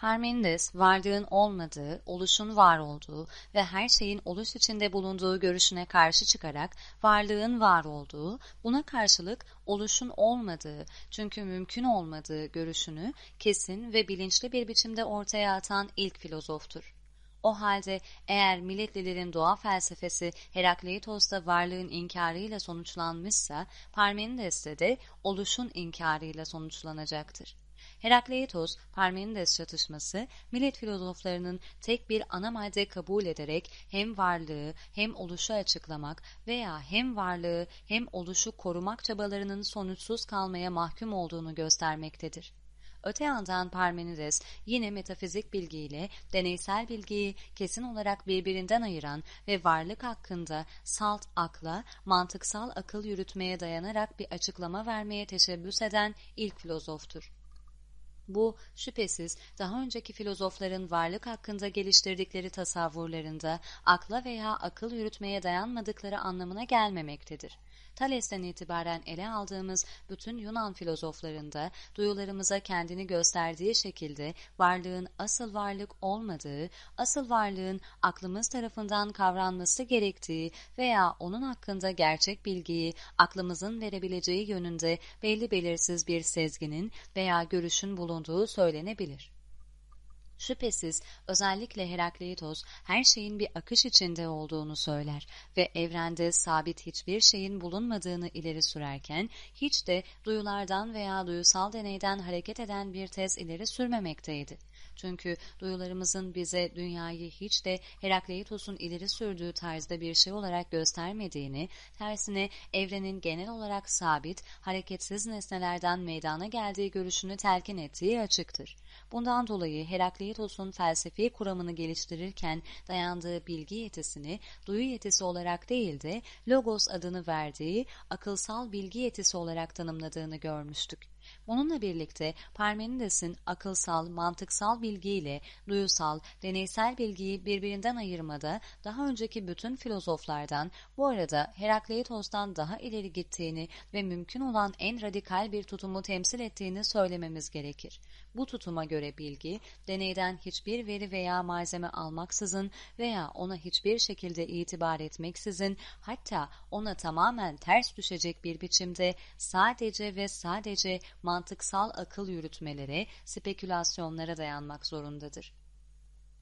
Parmenides, varlığın olmadığı, oluşun var olduğu ve her şeyin oluş içinde bulunduğu görüşüne karşı çıkarak varlığın var olduğu, buna karşılık oluşun olmadığı, çünkü mümkün olmadığı görüşünü kesin ve bilinçli bir biçimde ortaya atan ilk filozoftur. O halde eğer milletlilerin doğa felsefesi Herakleitos'ta varlığın inkarıyla sonuçlanmışsa, Parmenides'te de oluşun inkarıyla sonuçlanacaktır. Herakleitos, Parmenides çatışması, millet filozoflarının tek bir ana madde kabul ederek hem varlığı hem oluşu açıklamak veya hem varlığı hem oluşu korumak çabalarının sonuçsuz kalmaya mahkum olduğunu göstermektedir. Öte yandan Parmenides yine metafizik bilgiyle deneysel bilgiyi kesin olarak birbirinden ayıran ve varlık hakkında salt akla, mantıksal akıl yürütmeye dayanarak bir açıklama vermeye teşebbüs eden ilk filozoftur. Bu şüphesiz daha önceki filozofların varlık hakkında geliştirdikleri tasavvurlarında akla veya akıl yürütmeye dayanmadıkları anlamına gelmemektedir. Thales'ten itibaren ele aldığımız bütün Yunan filozoflarında duyularımıza kendini gösterdiği şekilde varlığın asıl varlık olmadığı, asıl varlığın aklımız tarafından kavranması gerektiği veya onun hakkında gerçek bilgiyi aklımızın verebileceği yönünde belli belirsiz bir sezginin veya görüşün bulunduğu söylenebilir. Şüphesiz özellikle Herakleitos her şeyin bir akış içinde olduğunu söyler ve evrende sabit hiçbir şeyin bulunmadığını ileri sürerken hiç de duyulardan veya duyusal deneyden hareket eden bir tez ileri sürmemekteydi. Çünkü duyularımızın bize dünyayı hiç de Herakleitos'un ileri sürdüğü tarzda bir şey olarak göstermediğini, tersine evrenin genel olarak sabit, hareketsiz nesnelerden meydana geldiği görüşünü telkin ettiği açıktır. Bundan dolayı Herakleitos'un felsefi kuramını geliştirirken dayandığı bilgi yetisini duyu yetisi olarak değil de logos adını verdiği akılsal bilgi yetisi olarak tanımladığını görmüştük. Bununla birlikte Parmenides'in akılsal, mantıksal bilgiyle duyusal, deneysel bilgiyi birbirinden ayırmada daha önceki bütün filozoflardan bu arada Herakleitos'tan daha ileri gittiğini ve mümkün olan en radikal bir tutumu temsil ettiğini söylememiz gerekir. Bu tutuma göre bilgi, deneyden hiçbir veri veya malzeme almaksızın veya ona hiçbir şekilde itibar etmeksizin, hatta ona tamamen ters düşecek bir biçimde sadece ve sadece mantıksal akıl yürütmelere, spekülasyonlara dayanmak zorundadır.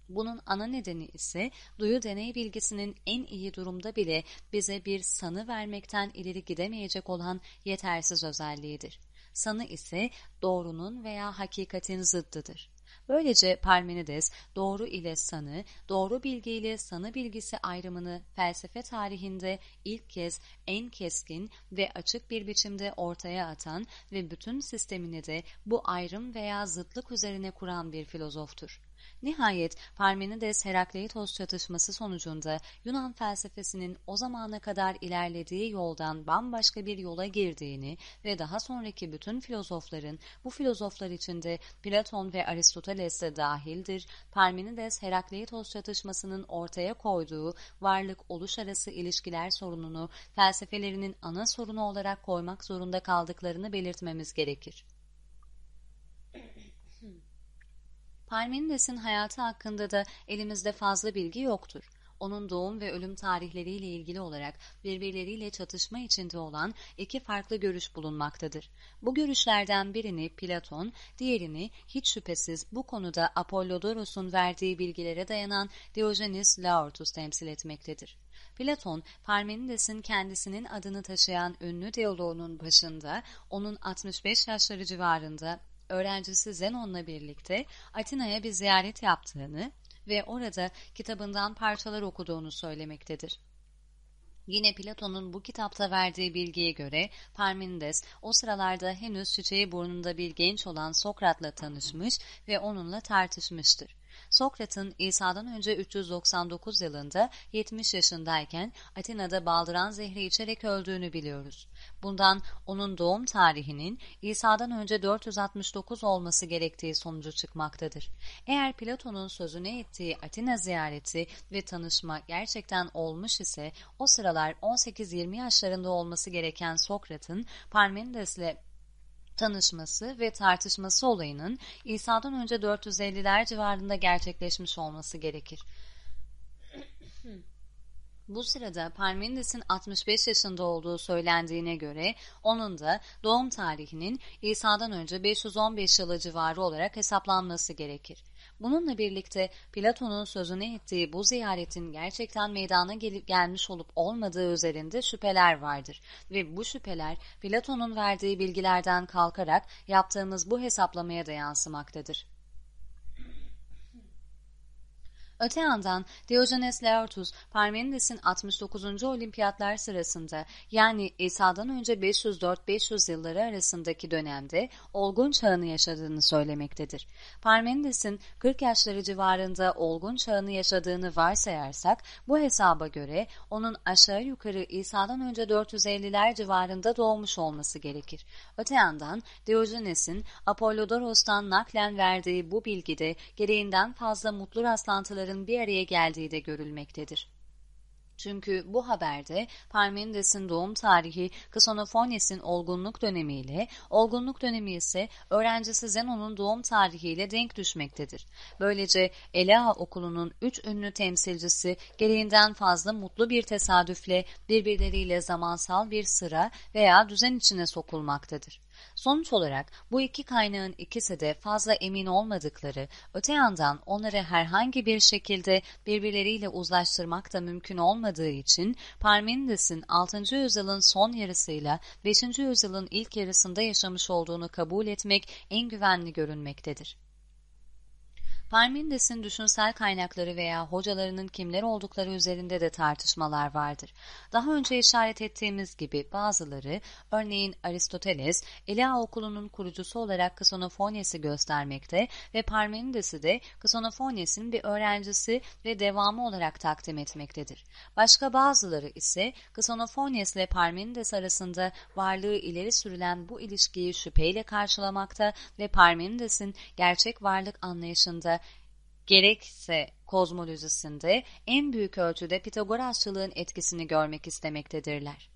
Bunun ana nedeni ise duyu deney bilgisinin en iyi durumda bile bize bir sanı vermekten ileri gidemeyecek olan yetersiz özelliğidir. Sanı ise doğrunun veya hakikatin zıddıdır. Böylece Parmenides doğru ile sanı, doğru bilgi ile sanı bilgisi ayrımını felsefe tarihinde ilk kez en keskin ve açık bir biçimde ortaya atan ve bütün sistemini de bu ayrım veya zıtlık üzerine kuran bir filozoftur. Nihayet Parmenides Herakleitos çatışması sonucunda Yunan felsefesinin o zamana kadar ilerlediği yoldan bambaşka bir yola girdiğini ve daha sonraki bütün filozofların bu filozoflar içinde Platon ve Aristoteles de dahildir, Parmenides Herakleitos çatışmasının ortaya koyduğu varlık oluş arası ilişkiler sorununu felsefelerinin ana sorunu olarak koymak zorunda kaldıklarını belirtmemiz gerekir. Parmenides'in hayatı hakkında da elimizde fazla bilgi yoktur. Onun doğum ve ölüm tarihleriyle ilgili olarak birbirleriyle çatışma içinde olan iki farklı görüş bulunmaktadır. Bu görüşlerden birini Platon, diğerini hiç şüphesiz bu konuda Apollodoros'un verdiği bilgilere dayanan Diogenes Laertus temsil etmektedir. Platon, Parmenides'in kendisinin adını taşıyan ünlü diyaloğunun başında, onun 65 yaşları civarında öğrencisi Zenon'la birlikte Atina'ya bir ziyaret yaptığını ve orada kitabından parçalar okuduğunu söylemektedir. Yine Platon'un bu kitapta verdiği bilgiye göre Parmenides o sıralarda henüz çiçeği burnunda bir genç olan Sokrat'la tanışmış ve onunla tartışmıştır. Sokrat'ın İsa'dan önce 399 yılında 70 yaşındayken Atina'da baldıran zehri içerek öldüğünü biliyoruz. Bundan onun doğum tarihinin İsa'dan önce 469 olması gerektiği sonucu çıkmaktadır. Eğer Platon'un sözüne ettiği Atina ziyareti ve tanışma gerçekten olmuş ise o sıralar 18-20 yaşlarında olması gereken Sokrat'ın Parmenides'le tanışması ve tartışması olayının İsa'dan önce 450'ler civarında gerçekleşmiş olması gerekir. Bu sırada Parmenides'in 65 yaşında olduğu söylendiğine göre onun da doğum tarihinin İsa'dan önce 515 yılı civarı olarak hesaplanması gerekir. Bununla birlikte Platon'un sözünü ettiği bu ziyaretin gerçekten meydana gelip gelmiş olup olmadığı üzerinde şüpheler vardır ve bu şüpheler Platon'un verdiği bilgilerden kalkarak yaptığımız bu hesaplamaya da yansımaktadır. Öte yandan Diogenes Laertus, Parmenides'in 69. olimpiyatlar sırasında yani İsa'dan önce 504-500 yılları arasındaki dönemde olgun çağını yaşadığını söylemektedir. Parmenides'in 40 yaşları civarında olgun çağını yaşadığını varsayarsak bu hesaba göre onun aşağı yukarı İsa'dan önce 450'ler civarında doğmuş olması gerekir. Öte yandan Diogenes'in Apollodoros'tan naklen verdiği bu bilgide gereğinden fazla mutlu rastlantıları insanların bir araya geldiği de görülmektedir. Çünkü bu haberde Parmenides'in doğum tarihi Ksonofones'in olgunluk dönemiyle, olgunluk dönemi ise öğrencisi Zenon'un doğum tarihiyle denk düşmektedir. Böylece Elea okulunun üç ünlü temsilcisi gereğinden fazla mutlu bir tesadüfle birbirleriyle zamansal bir sıra veya düzen içine sokulmaktadır. Sonuç olarak bu iki kaynağın ikisi de fazla emin olmadıkları, öte yandan onları herhangi bir şekilde birbirleriyle uzlaştırmak da mümkün olmadığı için Parmenides'in 6. yüzyılın son yarısıyla 5. yüzyılın ilk yarısında yaşamış olduğunu kabul etmek en güvenli görünmektedir. Parmenides'in düşünsel kaynakları veya hocalarının kimler oldukları üzerinde de tartışmalar vardır. Daha önce işaret ettiğimiz gibi bazıları, örneğin Aristoteles, Elea okulunun kurucusu olarak Ksonofones'i göstermekte ve Parmenides'i de Ksonofones'in bir öğrencisi ve devamı olarak takdim etmektedir. Başka bazıları ise Ksonofones ile Parmenides arasında varlığı ileri sürülen bu ilişkiyi şüpheyle karşılamakta ve Parmenides'in gerçek varlık anlayışında gerekse kozmolojisinde en büyük ölçüde Pitagorasçılığın etkisini görmek istemektedirler.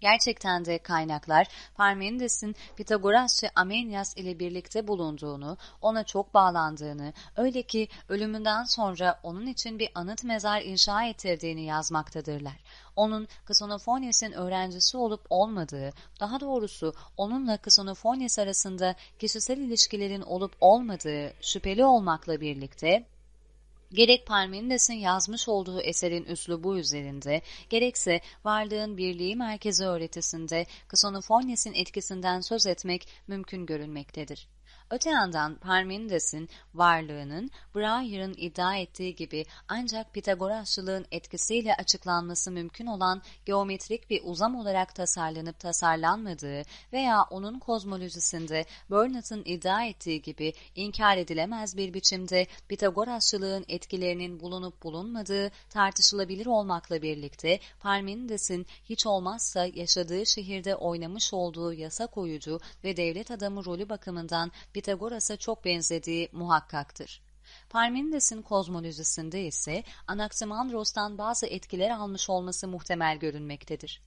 Gerçekten de kaynaklar Parmenides'in Pitagorasçı Amenias ile birlikte bulunduğunu, ona çok bağlandığını, öyle ki ölümünden sonra onun için bir anıt mezar inşa ettirdiğini yazmaktadırlar. Onun Ksonofones'in öğrencisi olup olmadığı, daha doğrusu onunla Ksonofones arasında kişisel ilişkilerin olup olmadığı şüpheli olmakla birlikte, Gerek Parmenides'in yazmış olduğu eserin üslubu üzerinde, gerekse varlığın birliği merkezi öğretisinde Ksonofones'in etkisinden söz etmek mümkün görünmektedir. Öte yandan Parmenides'in varlığının Breyer'ın iddia ettiği gibi ancak Pitagorasçılığın etkisiyle açıklanması mümkün olan geometrik bir uzam olarak tasarlanıp tasarlanmadığı veya onun kozmolojisinde Burnet'ın iddia ettiği gibi inkar edilemez bir biçimde Pitagorasçılığın etkilerinin bulunup bulunmadığı tartışılabilir olmakla birlikte Parmenides'in hiç olmazsa yaşadığı şehirde oynamış olduğu yasa koyucu ve devlet adamı rolü bakımından Pitagoras'a çok benzediği muhakkaktır. Parmenides'in kozmolojisinde ise Anaximandros'tan bazı etkiler almış olması muhtemel görünmektedir.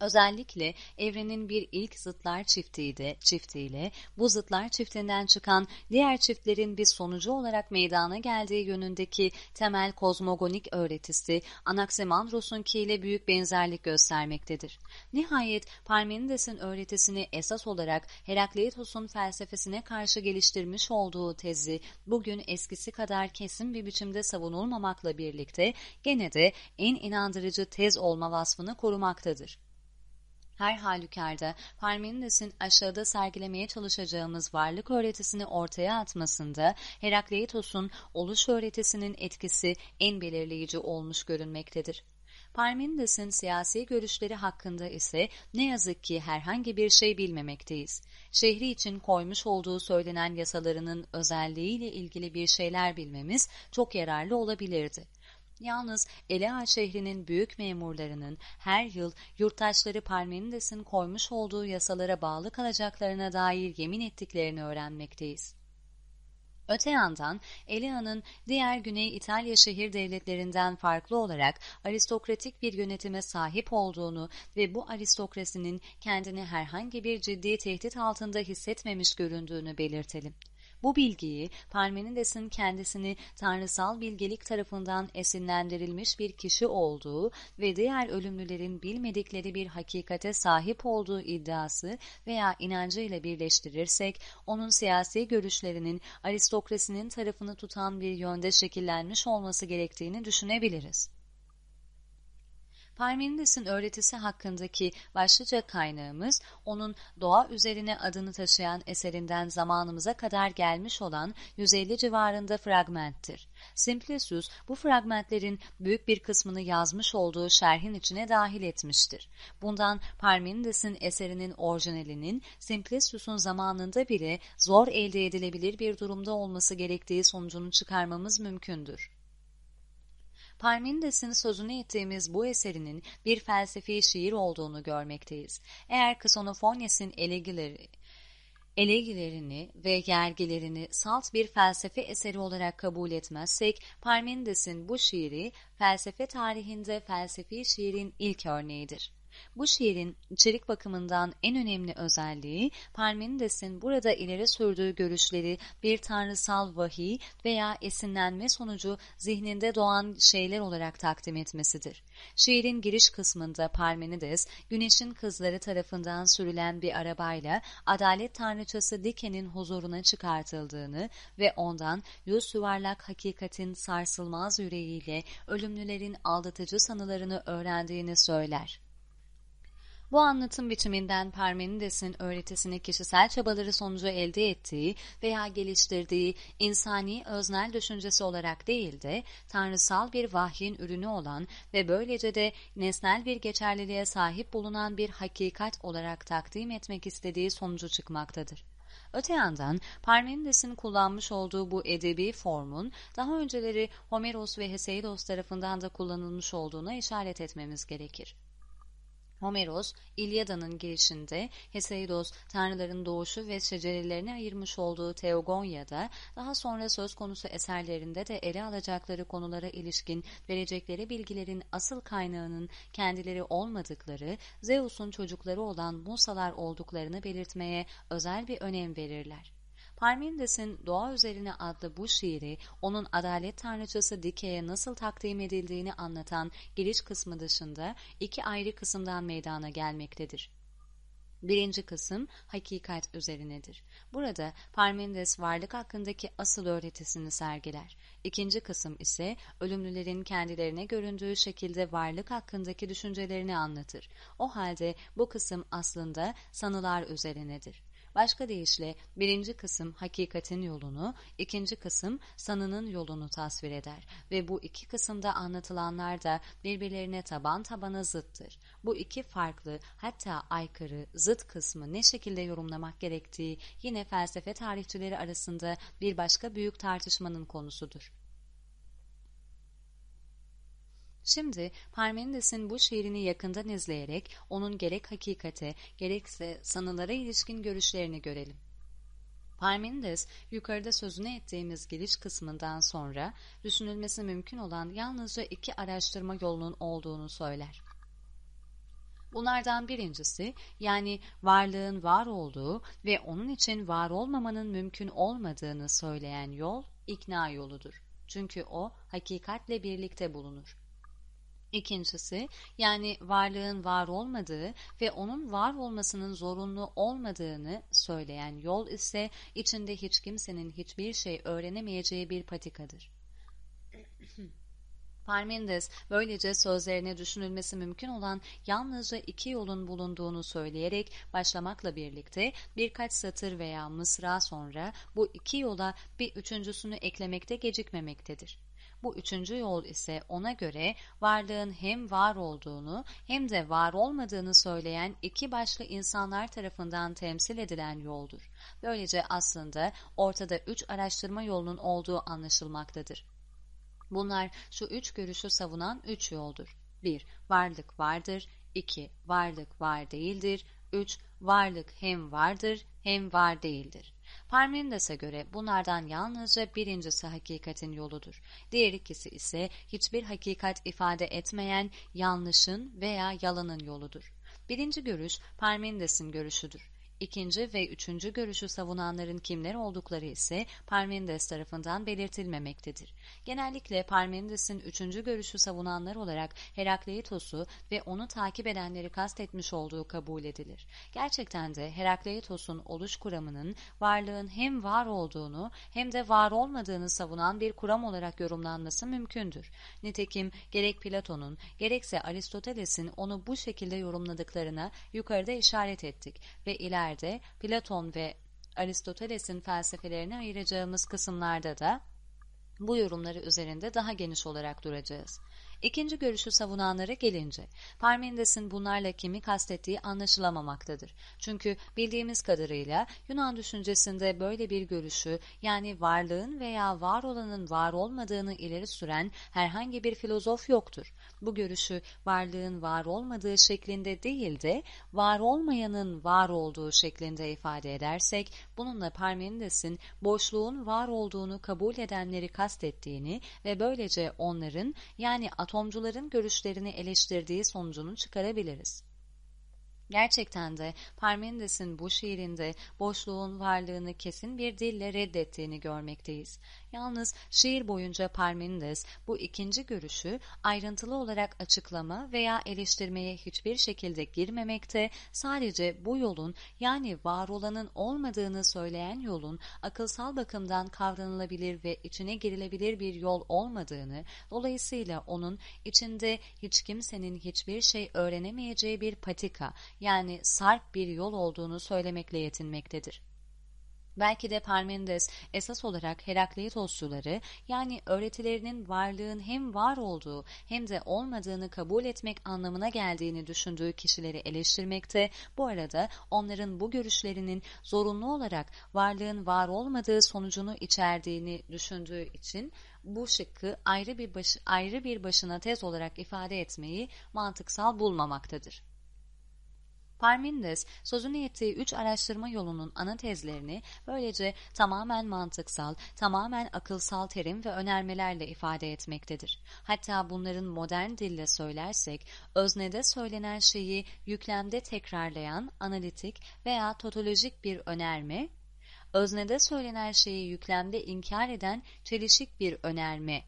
Özellikle evrenin bir ilk zıtlar çiftiydi, çiftiyle bu zıtlar çiftinden çıkan diğer çiftlerin bir sonucu olarak meydana geldiği yönündeki temel kozmogonik öğretisi Anaximandros'unkiyle büyük benzerlik göstermektedir. Nihayet Parmenides'in öğretisini esas olarak Herakleitos'un felsefesine karşı geliştirmiş olduğu tezi bugün eskisi kadar kesin bir biçimde savunulmamakla birlikte gene de en inandırıcı tez olma vasfını korumaktadır. Her halükarda Parmenides'in aşağıda sergilemeye çalışacağımız varlık öğretisini ortaya atmasında Herakleitos'un oluş öğretisinin etkisi en belirleyici olmuş görünmektedir. Parmenides'in siyasi görüşleri hakkında ise ne yazık ki herhangi bir şey bilmemekteyiz. Şehri için koymuş olduğu söylenen yasalarının özelliğiyle ilgili bir şeyler bilmemiz çok yararlı olabilirdi. Yalnız Elea şehrinin büyük memurlarının her yıl yurttaşları Parmenides'in koymuş olduğu yasalara bağlı kalacaklarına dair yemin ettiklerini öğrenmekteyiz. Öte yandan Elia'nın diğer Güney İtalya şehir devletlerinden farklı olarak aristokratik bir yönetime sahip olduğunu ve bu aristokrasinin kendini herhangi bir ciddi tehdit altında hissetmemiş göründüğünü belirtelim. Bu bilgiyi Parmenides'in kendisini tanrısal bilgelik tarafından esinlendirilmiş bir kişi olduğu ve diğer ölümlülerin bilmedikleri bir hakikate sahip olduğu iddiası veya inancıyla birleştirirsek, onun siyasi görüşlerinin aristokrasinin tarafını tutan bir yönde şekillenmiş olması gerektiğini düşünebiliriz. Parmenides'in öğretisi hakkındaki başlıca kaynağımız onun doğa üzerine adını taşıyan eserinden zamanımıza kadar gelmiş olan 150 civarında fragmenttir. Simplicius bu fragmentlerin büyük bir kısmını yazmış olduğu şerhin içine dahil etmiştir. Bundan Parmenides'in eserinin orijinalinin Simplicius'un zamanında bile zor elde edilebilir bir durumda olması gerektiği sonucunu çıkarmamız mümkündür. Parmenides'in sözünü ettiğimiz bu eserinin bir felsefi şiir olduğunu görmekteyiz. Eğer Ksonofones'in elegileri, elegilerini ve yergilerini salt bir felsefe eseri olarak kabul etmezsek, Parmenides'in bu şiiri felsefe tarihinde felsefi şiirin ilk örneğidir. Bu şiirin içerik bakımından en önemli özelliği Parmenides'in burada ileri sürdüğü görüşleri bir tanrısal vahiy veya esinlenme sonucu zihninde doğan şeyler olarak takdim etmesidir. Şiirin giriş kısmında Parmenides, güneşin kızları tarafından sürülen bir arabayla adalet tanrıçası Dike'nin huzuruna çıkartıldığını ve ondan yüz yuvarlak hakikatin sarsılmaz yüreğiyle ölümlülerin aldatıcı sanılarını öğrendiğini söyler. Bu anlatım biçiminden Parmenides'in öğretisini kişisel çabaları sonucu elde ettiği veya geliştirdiği insani öznel düşüncesi olarak değil de tanrısal bir vahyin ürünü olan ve böylece de nesnel bir geçerliliğe sahip bulunan bir hakikat olarak takdim etmek istediği sonucu çıkmaktadır. Öte yandan Parmenides'in kullanmış olduğu bu edebi formun daha önceleri Homeros ve Hesiod tarafından da kullanılmış olduğuna işaret etmemiz gerekir. Homeros, İlyada'nın girişinde Hesaidos, tanrıların doğuşu ve şecerelerini ayırmış olduğu Teogonya'da, daha sonra söz konusu eserlerinde de ele alacakları konulara ilişkin verecekleri bilgilerin asıl kaynağının kendileri olmadıkları, Zeus'un çocukları olan Musalar olduklarını belirtmeye özel bir önem verirler. Parmenides'in Doğa Üzerine adlı bu şiiri onun adalet tanrıçası Dike'ye nasıl takdim edildiğini anlatan giriş kısmı dışında iki ayrı kısımdan meydana gelmektedir. Birinci kısım hakikat üzerinedir. Burada Parmenides varlık hakkındaki asıl öğretisini sergiler. İkinci kısım ise ölümlülerin kendilerine göründüğü şekilde varlık hakkındaki düşüncelerini anlatır. O halde bu kısım aslında sanılar üzerinedir. Başka deyişle birinci kısım hakikatin yolunu, ikinci kısım sanının yolunu tasvir eder ve bu iki kısımda anlatılanlar da birbirlerine taban tabana zıttır. Bu iki farklı hatta aykırı zıt kısmı ne şekilde yorumlamak gerektiği yine felsefe tarihçileri arasında bir başka büyük tartışmanın konusudur. Şimdi Parmenides'in bu şiirini yakından izleyerek onun gerek hakikate gerekse sanılara ilişkin görüşlerini görelim. Parmenides, yukarıda sözünü ettiğimiz giriş kısmından sonra düşünülmesi mümkün olan yalnızca iki araştırma yolunun olduğunu söyler. Bunlardan birincisi yani varlığın var olduğu ve onun için var olmamanın mümkün olmadığını söyleyen yol ikna yoludur. Çünkü o hakikatle birlikte bulunur. İkincisi yani varlığın var olmadığı ve onun var olmasının zorunlu olmadığını söyleyen yol ise içinde hiç kimsenin hiçbir şey öğrenemeyeceği bir patikadır. Parmenides böylece sözlerine düşünülmesi mümkün olan yalnızca iki yolun bulunduğunu söyleyerek başlamakla birlikte birkaç satır veya mısra sonra bu iki yola bir üçüncüsünü eklemekte gecikmemektedir. Bu üçüncü yol ise ona göre varlığın hem var olduğunu hem de var olmadığını söyleyen iki başlı insanlar tarafından temsil edilen yoldur. Böylece aslında ortada üç araştırma yolunun olduğu anlaşılmaktadır. Bunlar şu üç görüşü savunan üç yoldur. 1. Varlık vardır. 2. Varlık var değildir. 3. Varlık hem vardır hem var değildir. Parmenides'e göre bunlardan yalnızca birincisi hakikatin yoludur. Diğer ikisi ise hiçbir hakikat ifade etmeyen yanlışın veya yalanın yoludur. Birinci görüş Parmenides'in görüşüdür. İkinci ve üçüncü görüşü savunanların kimler oldukları ise Parmenides tarafından belirtilmemektedir. Genellikle Parmenides'in üçüncü görüşü savunanlar olarak Herakleitos'u ve onu takip edenleri kastetmiş olduğu kabul edilir. Gerçekten de Herakleitos'un oluş kuramının varlığın hem var olduğunu hem de var olmadığını savunan bir kuram olarak yorumlanması mümkündür. Nitekim gerek Platon'un gerekse Aristoteles'in onu bu şekilde yorumladıklarına yukarıda işaret ettik ve ileride ileride Platon ve Aristoteles'in felsefelerini ayıracağımız kısımlarda da bu yorumları üzerinde daha geniş olarak duracağız. İkinci görüşü savunanlara gelince, Parmenides'in bunlarla kimi kastettiği anlaşılamamaktadır. Çünkü bildiğimiz kadarıyla Yunan düşüncesinde böyle bir görüşü yani varlığın veya var olanın var olmadığını ileri süren herhangi bir filozof yoktur. Bu görüşü varlığın var olmadığı şeklinde değil de var olmayanın var olduğu şeklinde ifade edersek, bununla Parmenides'in boşluğun var olduğunu kabul edenleri kastettiğini ve böylece onların yani atomcuların görüşlerini eleştirdiği sonucunu çıkarabiliriz. Gerçekten de Parmenides'in bu şiirinde boşluğun varlığını kesin bir dille reddettiğini görmekteyiz. Yalnız şiir boyunca Parmenides bu ikinci görüşü ayrıntılı olarak açıklama veya eleştirmeye hiçbir şekilde girmemekte, sadece bu yolun yani var olanın olmadığını söyleyen yolun akılsal bakımdan kavranılabilir ve içine girilebilir bir yol olmadığını, dolayısıyla onun içinde hiç kimsenin hiçbir şey öğrenemeyeceği bir patika yani sarp bir yol olduğunu söylemekle yetinmektedir. Belki de Parmenides esas olarak Herakleitosçuları yani öğretilerinin varlığın hem var olduğu hem de olmadığını kabul etmek anlamına geldiğini düşündüğü kişileri eleştirmekte, bu arada onların bu görüşlerinin zorunlu olarak varlığın var olmadığı sonucunu içerdiğini düşündüğü için bu şıkkı ayrı bir, baş, ayrı bir başına tez olarak ifade etmeyi mantıksal bulmamaktadır. Parmenides sözünü ettiği üç araştırma yolunun ana tezlerini böylece tamamen mantıksal, tamamen akılsal terim ve önermelerle ifade etmektedir. Hatta bunların modern dille söylersek, öznede söylenen şeyi yüklemde tekrarlayan analitik veya totolojik bir önerme, öznede söylenen şeyi yüklemde inkar eden çelişik bir önerme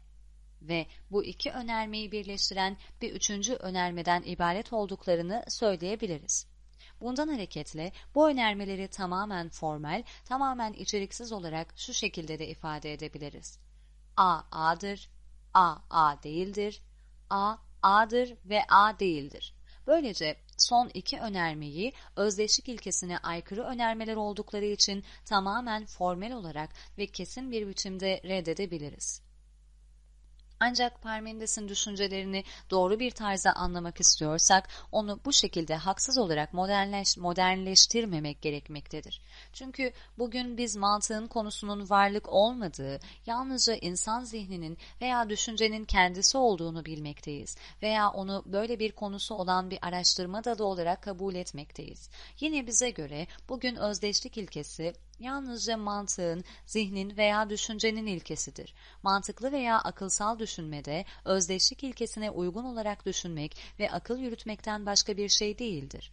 ve bu iki önermeyi birleştiren bir üçüncü önermeden ibaret olduklarını söyleyebiliriz. Bundan hareketle bu önermeleri tamamen formal, tamamen içeriksiz olarak şu şekilde de ifade edebiliriz. A, A'dır, A, A değildir, A, A'dır ve A değildir. Böylece son iki önermeyi özdeşlik ilkesine aykırı önermeler oldukları için tamamen formel olarak ve kesin bir biçimde reddedebiliriz. Ancak Parmenides'in düşüncelerini doğru bir tarzda anlamak istiyorsak onu bu şekilde haksız olarak modernleş, modernleştirmemek gerekmektedir. Çünkü bugün biz mantığın konusunun varlık olmadığı, yalnızca insan zihninin veya düşüncenin kendisi olduğunu bilmekteyiz veya onu böyle bir konusu olan bir araştırma dalı olarak kabul etmekteyiz. Yine bize göre bugün özdeşlik ilkesi yalnızca mantığın, zihnin veya düşüncenin ilkesidir. Mantıklı veya akılsal düşünmede özdeşlik ilkesine uygun olarak düşünmek ve akıl yürütmekten başka bir şey değildir.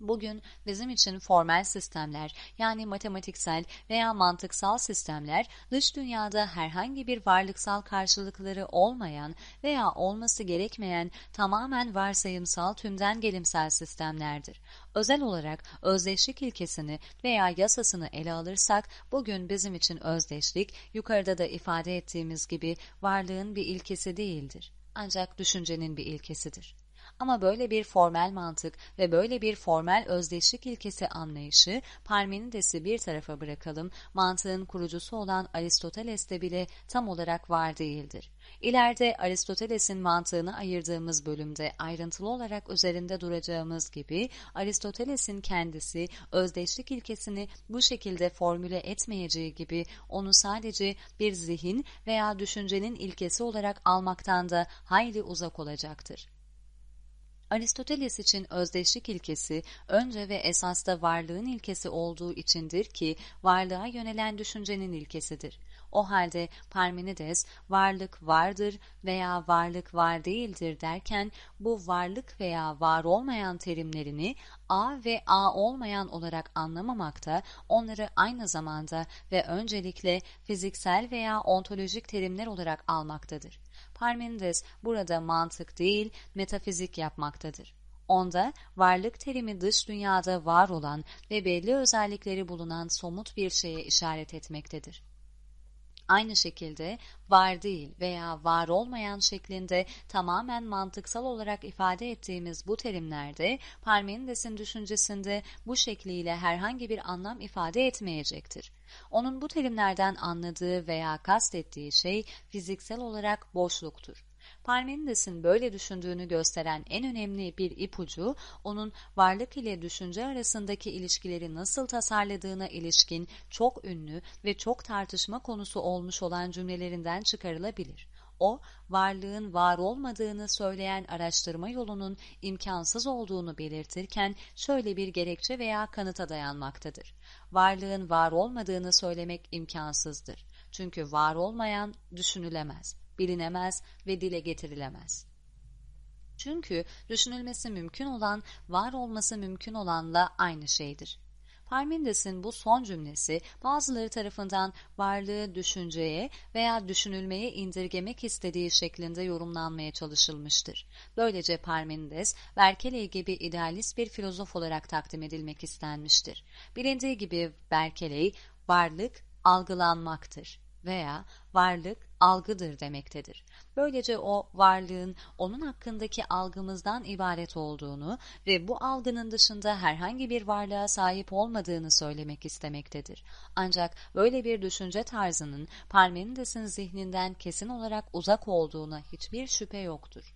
Bugün bizim için formel sistemler yani matematiksel veya mantıksal sistemler dış dünyada herhangi bir varlıksal karşılıkları olmayan veya olması gerekmeyen tamamen varsayımsal tümden gelimsel sistemlerdir. Özel olarak özdeşlik ilkesini veya yasasını ele alırsak bugün bizim için özdeşlik yukarıda da ifade ettiğimiz gibi varlığın bir ilkesi değildir. Ancak düşüncenin bir ilkesidir. Ama böyle bir formel mantık ve böyle bir formel özdeşlik ilkesi anlayışı Parmenides'i bir tarafa bırakalım, mantığın kurucusu olan Aristoteles'te bile tam olarak var değildir. İleride Aristoteles'in mantığını ayırdığımız bölümde ayrıntılı olarak üzerinde duracağımız gibi Aristoteles'in kendisi özdeşlik ilkesini bu şekilde formüle etmeyeceği gibi onu sadece bir zihin veya düşüncenin ilkesi olarak almaktan da hayli uzak olacaktır. Aristoteles için özdeşlik ilkesi önce ve esasta varlığın ilkesi olduğu içindir ki varlığa yönelen düşüncenin ilkesidir. O halde Parmenides varlık vardır veya varlık var değildir derken bu varlık veya var olmayan terimlerini A ve A olmayan olarak anlamamakta, onları aynı zamanda ve öncelikle fiziksel veya ontolojik terimler olarak almaktadır. Parmenides burada mantık değil, metafizik yapmaktadır. Onda varlık terimi dış dünyada var olan ve belli özellikleri bulunan somut bir şeye işaret etmektedir. Aynı şekilde var değil veya var olmayan şeklinde tamamen mantıksal olarak ifade ettiğimiz bu terimlerde Parmenides'in düşüncesinde bu şekliyle herhangi bir anlam ifade etmeyecektir. Onun bu terimlerden anladığı veya kastettiği şey fiziksel olarak boşluktur. Parmenides'in böyle düşündüğünü gösteren en önemli bir ipucu, onun varlık ile düşünce arasındaki ilişkileri nasıl tasarladığına ilişkin çok ünlü ve çok tartışma konusu olmuş olan cümlelerinden çıkarılabilir. O, varlığın var olmadığını söyleyen araştırma yolunun imkansız olduğunu belirtirken şöyle bir gerekçe veya kanıta dayanmaktadır. Varlığın var olmadığını söylemek imkansızdır. Çünkü var olmayan düşünülemez bilinemez ve dile getirilemez. Çünkü düşünülmesi mümkün olan, var olması mümkün olanla aynı şeydir. Parmenides'in bu son cümlesi bazıları tarafından varlığı düşünceye veya düşünülmeye indirgemek istediği şeklinde yorumlanmaya çalışılmıştır. Böylece Parmenides, Berkeley gibi idealist bir filozof olarak takdim edilmek istenmiştir. Bilindiği gibi Berkeley, varlık algılanmaktır veya varlık algıdır demektedir. Böylece o varlığın onun hakkındaki algımızdan ibaret olduğunu ve bu algının dışında herhangi bir varlığa sahip olmadığını söylemek istemektedir. Ancak böyle bir düşünce tarzının Parmenides'in zihninden kesin olarak uzak olduğuna hiçbir şüphe yoktur.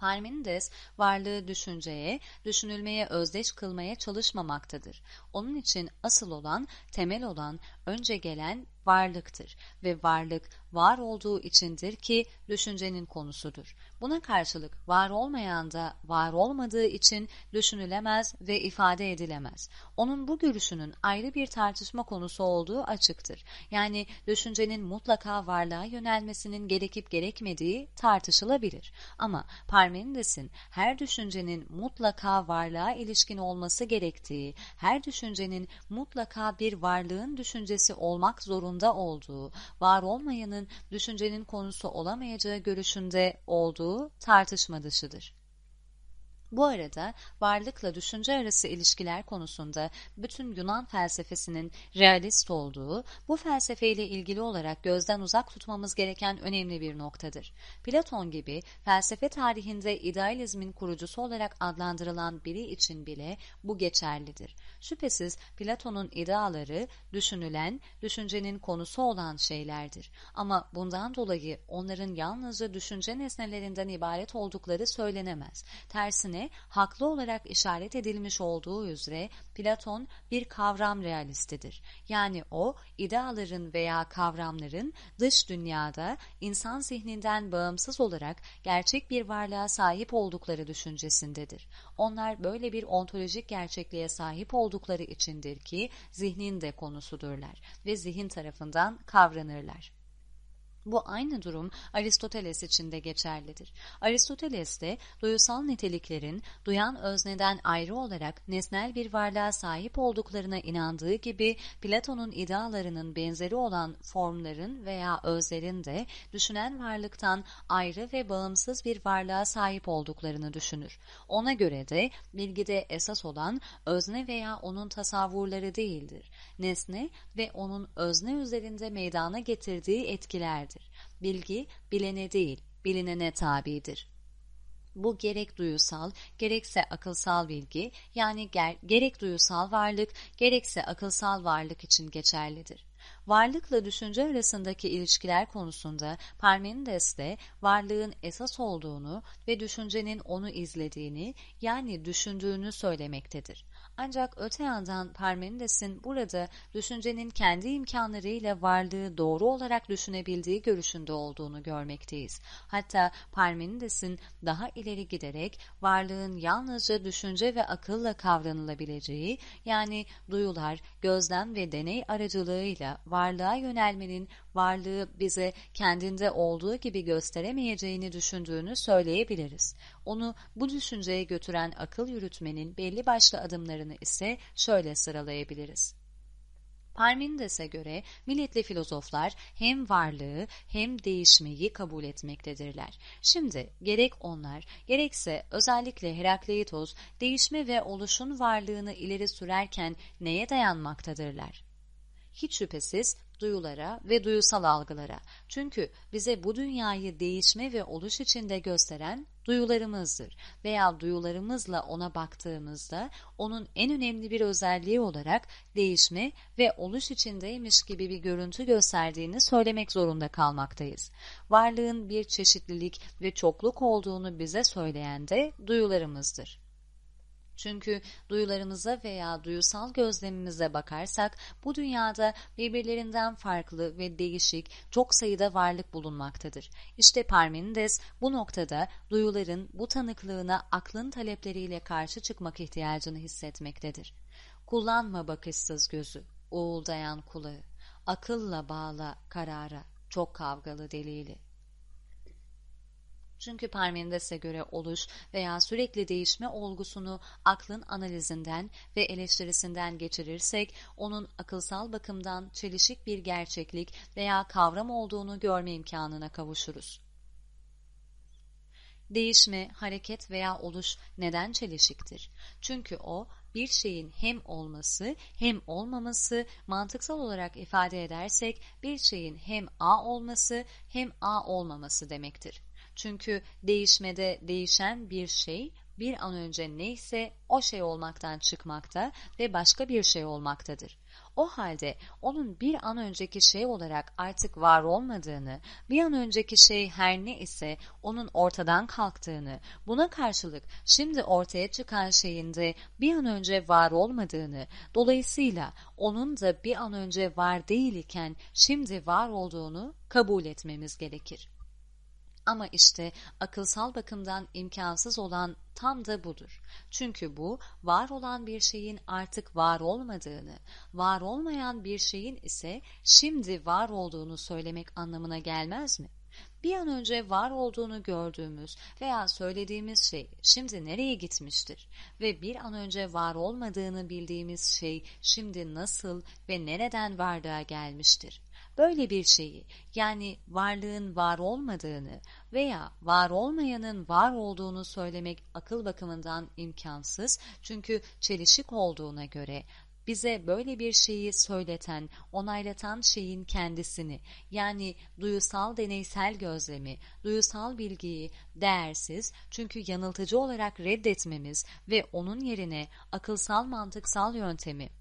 Parmenides varlığı düşünceye, düşünülmeye özdeş kılmaya çalışmamaktadır. Onun için asıl olan, temel olan, önce gelen varlıktır ve varlık var olduğu içindir ki düşüncenin konusudur. Buna karşılık var olmayan da var olmadığı için düşünülemez ve ifade edilemez. Onun bu görüşünün ayrı bir tartışma konusu olduğu açıktır. Yani düşüncenin mutlaka varlığa yönelmesinin gerekip gerekmediği tartışılabilir. Ama Parmenides'in her düşüncenin mutlaka varlığa ilişkin olması gerektiği, her düşüncenin mutlaka bir varlığın düşüncesi olmak zorunda olduğu, var olmayanın düşüncenin konusu olamayacağı görüşünde olduğu tartışma dışıdır. Bu arada varlıkla düşünce arası ilişkiler konusunda bütün Yunan felsefesinin realist olduğu, bu felsefeyle ilgili olarak gözden uzak tutmamız gereken önemli bir noktadır. Platon gibi felsefe tarihinde idealizmin kurucusu olarak adlandırılan biri için bile bu geçerlidir. Şüphesiz Platon'un ideaları düşünülen, düşüncenin konusu olan şeylerdir. Ama bundan dolayı onların yalnızca düşünce nesnelerinden ibaret oldukları söylenemez. Tersine üzerine haklı olarak işaret edilmiş olduğu üzere Platon bir kavram realistidir. Yani o ideaların veya kavramların dış dünyada insan zihninden bağımsız olarak gerçek bir varlığa sahip oldukları düşüncesindedir. Onlar böyle bir ontolojik gerçekliğe sahip oldukları içindir ki zihnin de konusudurlar ve zihin tarafından kavranırlar. Bu aynı durum Aristoteles için de geçerlidir. Aristoteles de duyusal niteliklerin duyan özneden ayrı olarak nesnel bir varlığa sahip olduklarına inandığı gibi Platon'un idealarının benzeri olan formların veya özlerin de düşünen varlıktan ayrı ve bağımsız bir varlığa sahip olduklarını düşünür. Ona göre de bilgide esas olan özne veya onun tasavvurları değildir. Nesne ve onun özne üzerinde meydana getirdiği etkilerdir vardır. Bilgi bilene değil, bilinene tabidir. Bu gerek duyusal, gerekse akılsal bilgi, yani ger gerek duyusal varlık, gerekse akılsal varlık için geçerlidir. Varlıkla düşünce arasındaki ilişkiler konusunda Parmenides de varlığın esas olduğunu ve düşüncenin onu izlediğini yani düşündüğünü söylemektedir. Ancak öte yandan Parmenides'in burada düşüncenin kendi imkanlarıyla varlığı doğru olarak düşünebildiği görüşünde olduğunu görmekteyiz. Hatta Parmenides'in daha ileri giderek varlığın yalnızca düşünce ve akılla kavranılabileceği yani duyular, gözlem ve deney aracılığıyla varlığa yönelmenin varlığı bize kendinde olduğu gibi gösteremeyeceğini düşündüğünü söyleyebiliriz. Onu bu düşünceye götüren akıl yürütmenin belli başlı adımlarını ise şöyle sıralayabiliriz. Parmenides'e göre milletli filozoflar hem varlığı hem değişmeyi kabul etmektedirler. Şimdi gerek onlar gerekse özellikle Herakleitos değişme ve oluşun varlığını ileri sürerken neye dayanmaktadırlar? Hiç şüphesiz duyulara ve duyusal algılara. Çünkü bize bu dünyayı değişme ve oluş içinde gösteren duyularımızdır veya duyularımızla ona baktığımızda onun en önemli bir özelliği olarak değişme ve oluş içindeymiş gibi bir görüntü gösterdiğini söylemek zorunda kalmaktayız. Varlığın bir çeşitlilik ve çokluk olduğunu bize söyleyen de duyularımızdır. Çünkü duyularımıza veya duyusal gözlemimize bakarsak bu dünyada birbirlerinden farklı ve değişik çok sayıda varlık bulunmaktadır. İşte Parmenides bu noktada duyuların bu tanıklığına aklın talepleriyle karşı çıkmak ihtiyacını hissetmektedir. Kullanma bakışsız gözü, uğuldayan kulağı, akılla bağla karara, çok kavgalı delili. Çünkü Parmenides'e göre oluş veya sürekli değişme olgusunu aklın analizinden ve eleştirisinden geçirirsek, onun akılsal bakımdan çelişik bir gerçeklik veya kavram olduğunu görme imkanına kavuşuruz. Değişme, hareket veya oluş neden çelişiktir? Çünkü o, bir şeyin hem olması hem olmaması mantıksal olarak ifade edersek bir şeyin hem A olması hem A olmaması demektir. Çünkü değişmede değişen bir şey bir an önce neyse o şey olmaktan çıkmakta ve başka bir şey olmaktadır. O halde onun bir an önceki şey olarak artık var olmadığını, bir an önceki şey her ne ise onun ortadan kalktığını, buna karşılık şimdi ortaya çıkan şeyin de bir an önce var olmadığını, dolayısıyla onun da bir an önce var değil iken şimdi var olduğunu kabul etmemiz gerekir. Ama işte akılsal bakımdan imkansız olan tam da budur. Çünkü bu var olan bir şeyin artık var olmadığını, var olmayan bir şeyin ise şimdi var olduğunu söylemek anlamına gelmez mi? Bir an önce var olduğunu gördüğümüz veya söylediğimiz şey şimdi nereye gitmiştir ve bir an önce var olmadığını bildiğimiz şey şimdi nasıl ve nereden varlığa gelmiştir? Böyle bir şeyi yani varlığın var olmadığını veya var olmayanın var olduğunu söylemek akıl bakımından imkansız. Çünkü çelişik olduğuna göre bize böyle bir şeyi söyleten, onaylatan şeyin kendisini yani duyusal deneysel gözlemi, duyusal bilgiyi değersiz çünkü yanıltıcı olarak reddetmemiz ve onun yerine akılsal mantıksal yöntemi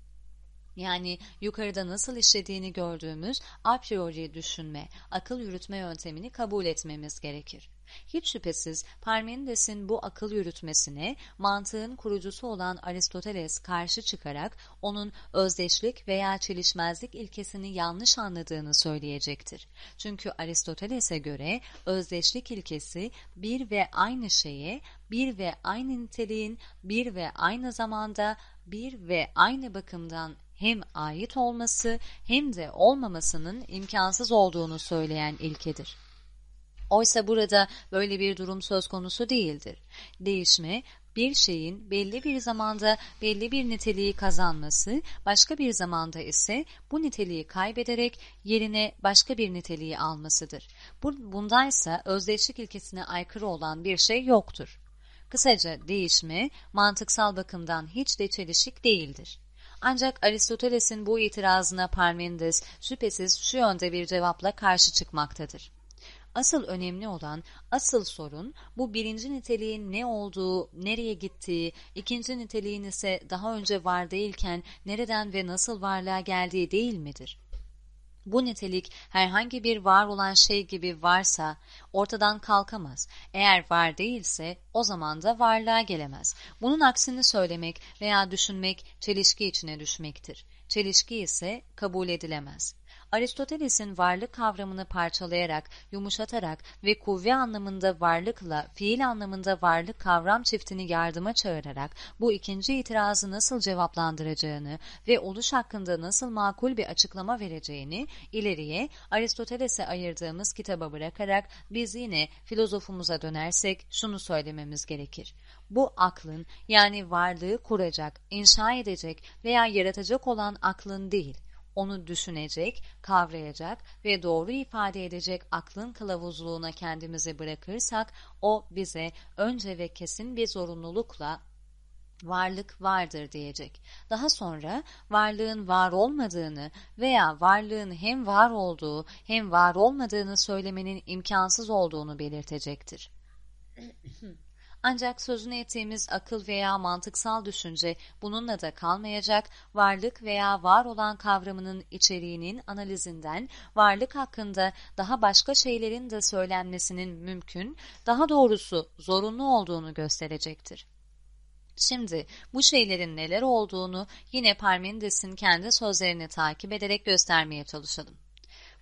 yani yukarıda nasıl işlediğini gördüğümüz a priori düşünme, akıl yürütme yöntemini kabul etmemiz gerekir. Hiç şüphesiz Parmenides'in bu akıl yürütmesine mantığın kurucusu olan Aristoteles karşı çıkarak onun özdeşlik veya çelişmezlik ilkesini yanlış anladığını söyleyecektir. Çünkü Aristoteles'e göre özdeşlik ilkesi bir ve aynı şeye, bir ve aynı niteliğin bir ve aynı zamanda bir ve aynı bakımdan hem ait olması hem de olmamasının imkansız olduğunu söyleyen ilkedir. Oysa burada böyle bir durum söz konusu değildir. Değişme, bir şeyin belli bir zamanda belli bir niteliği kazanması, başka bir zamanda ise bu niteliği kaybederek yerine başka bir niteliği almasıdır. Bundaysa özdeşlik ilkesine aykırı olan bir şey yoktur. Kısaca değişme, mantıksal bakımdan hiç de çelişik değildir. Ancak Aristoteles'in bu itirazına Parmenides şüphesiz şu yönde bir cevapla karşı çıkmaktadır. Asıl önemli olan, asıl sorun bu birinci niteliğin ne olduğu, nereye gittiği, ikinci niteliğin ise daha önce var değilken nereden ve nasıl varlığa geldiği değil midir? Bu nitelik herhangi bir var olan şey gibi varsa ortadan kalkamaz. Eğer var değilse o zaman da varlığa gelemez. Bunun aksini söylemek veya düşünmek çelişki içine düşmektir. Çelişki ise kabul edilemez. Aristoteles'in varlık kavramını parçalayarak, yumuşatarak ve kuvve anlamında varlıkla fiil anlamında varlık kavram çiftini yardıma çağırarak bu ikinci itirazı nasıl cevaplandıracağını ve oluş hakkında nasıl makul bir açıklama vereceğini ileriye Aristoteles'e ayırdığımız kitaba bırakarak biz yine filozofumuza dönersek şunu söylememiz gerekir. Bu aklın yani varlığı kuracak, inşa edecek veya yaratacak olan aklın değil, onu düşünecek, kavrayacak ve doğru ifade edecek aklın kılavuzluğuna kendimizi bırakırsak, o bize önce ve kesin bir zorunlulukla varlık vardır diyecek. Daha sonra varlığın var olmadığını veya varlığın hem var olduğu hem var olmadığını söylemenin imkansız olduğunu belirtecektir. Ancak sözünü ettiğimiz akıl veya mantıksal düşünce bununla da kalmayacak, varlık veya var olan kavramının içeriğinin analizinden varlık hakkında daha başka şeylerin de söylenmesinin mümkün, daha doğrusu zorunlu olduğunu gösterecektir. Şimdi bu şeylerin neler olduğunu yine Parmenides'in kendi sözlerini takip ederek göstermeye çalışalım.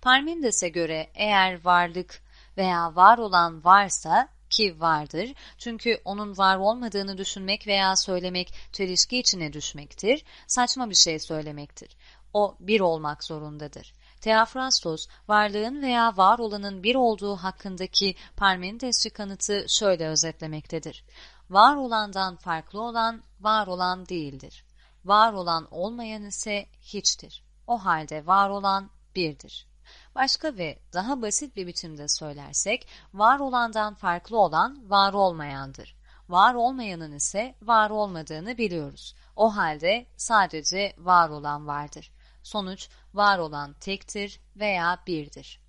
Parmenides'e göre eğer varlık veya var olan varsa ki vardır. Çünkü onun var olmadığını düşünmek veya söylemek çelişki içine düşmektir. Saçma bir şey söylemektir. O bir olmak zorundadır. Teofrastos, varlığın veya var olanın bir olduğu hakkındaki Parmenidesçi kanıtı şöyle özetlemektedir. Var olandan farklı olan, var olan değildir. Var olan olmayan ise hiçtir. O halde var olan birdir. Başka ve daha basit bir biçimde söylersek, var olandan farklı olan var olmayandır. Var olmayanın ise var olmadığını biliyoruz. O halde sadece var olan vardır. Sonuç var olan tektir veya birdir.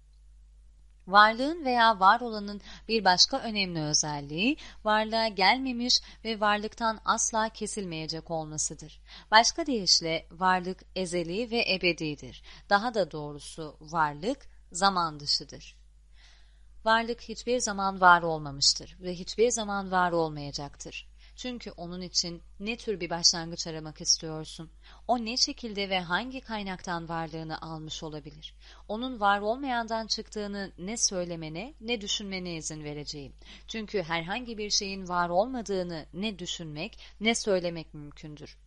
Varlığın veya var olanın bir başka önemli özelliği, varlığa gelmemiş ve varlıktan asla kesilmeyecek olmasıdır. Başka deyişle varlık ezeli ve ebedidir. Daha da doğrusu varlık zaman dışıdır. Varlık hiçbir zaman var olmamıştır ve hiçbir zaman var olmayacaktır. Çünkü onun için ne tür bir başlangıç aramak istiyorsun? O ne şekilde ve hangi kaynaktan varlığını almış olabilir? Onun var olmayandan çıktığını ne söylemene ne düşünmene izin vereceğim. Çünkü herhangi bir şeyin var olmadığını ne düşünmek ne söylemek mümkündür.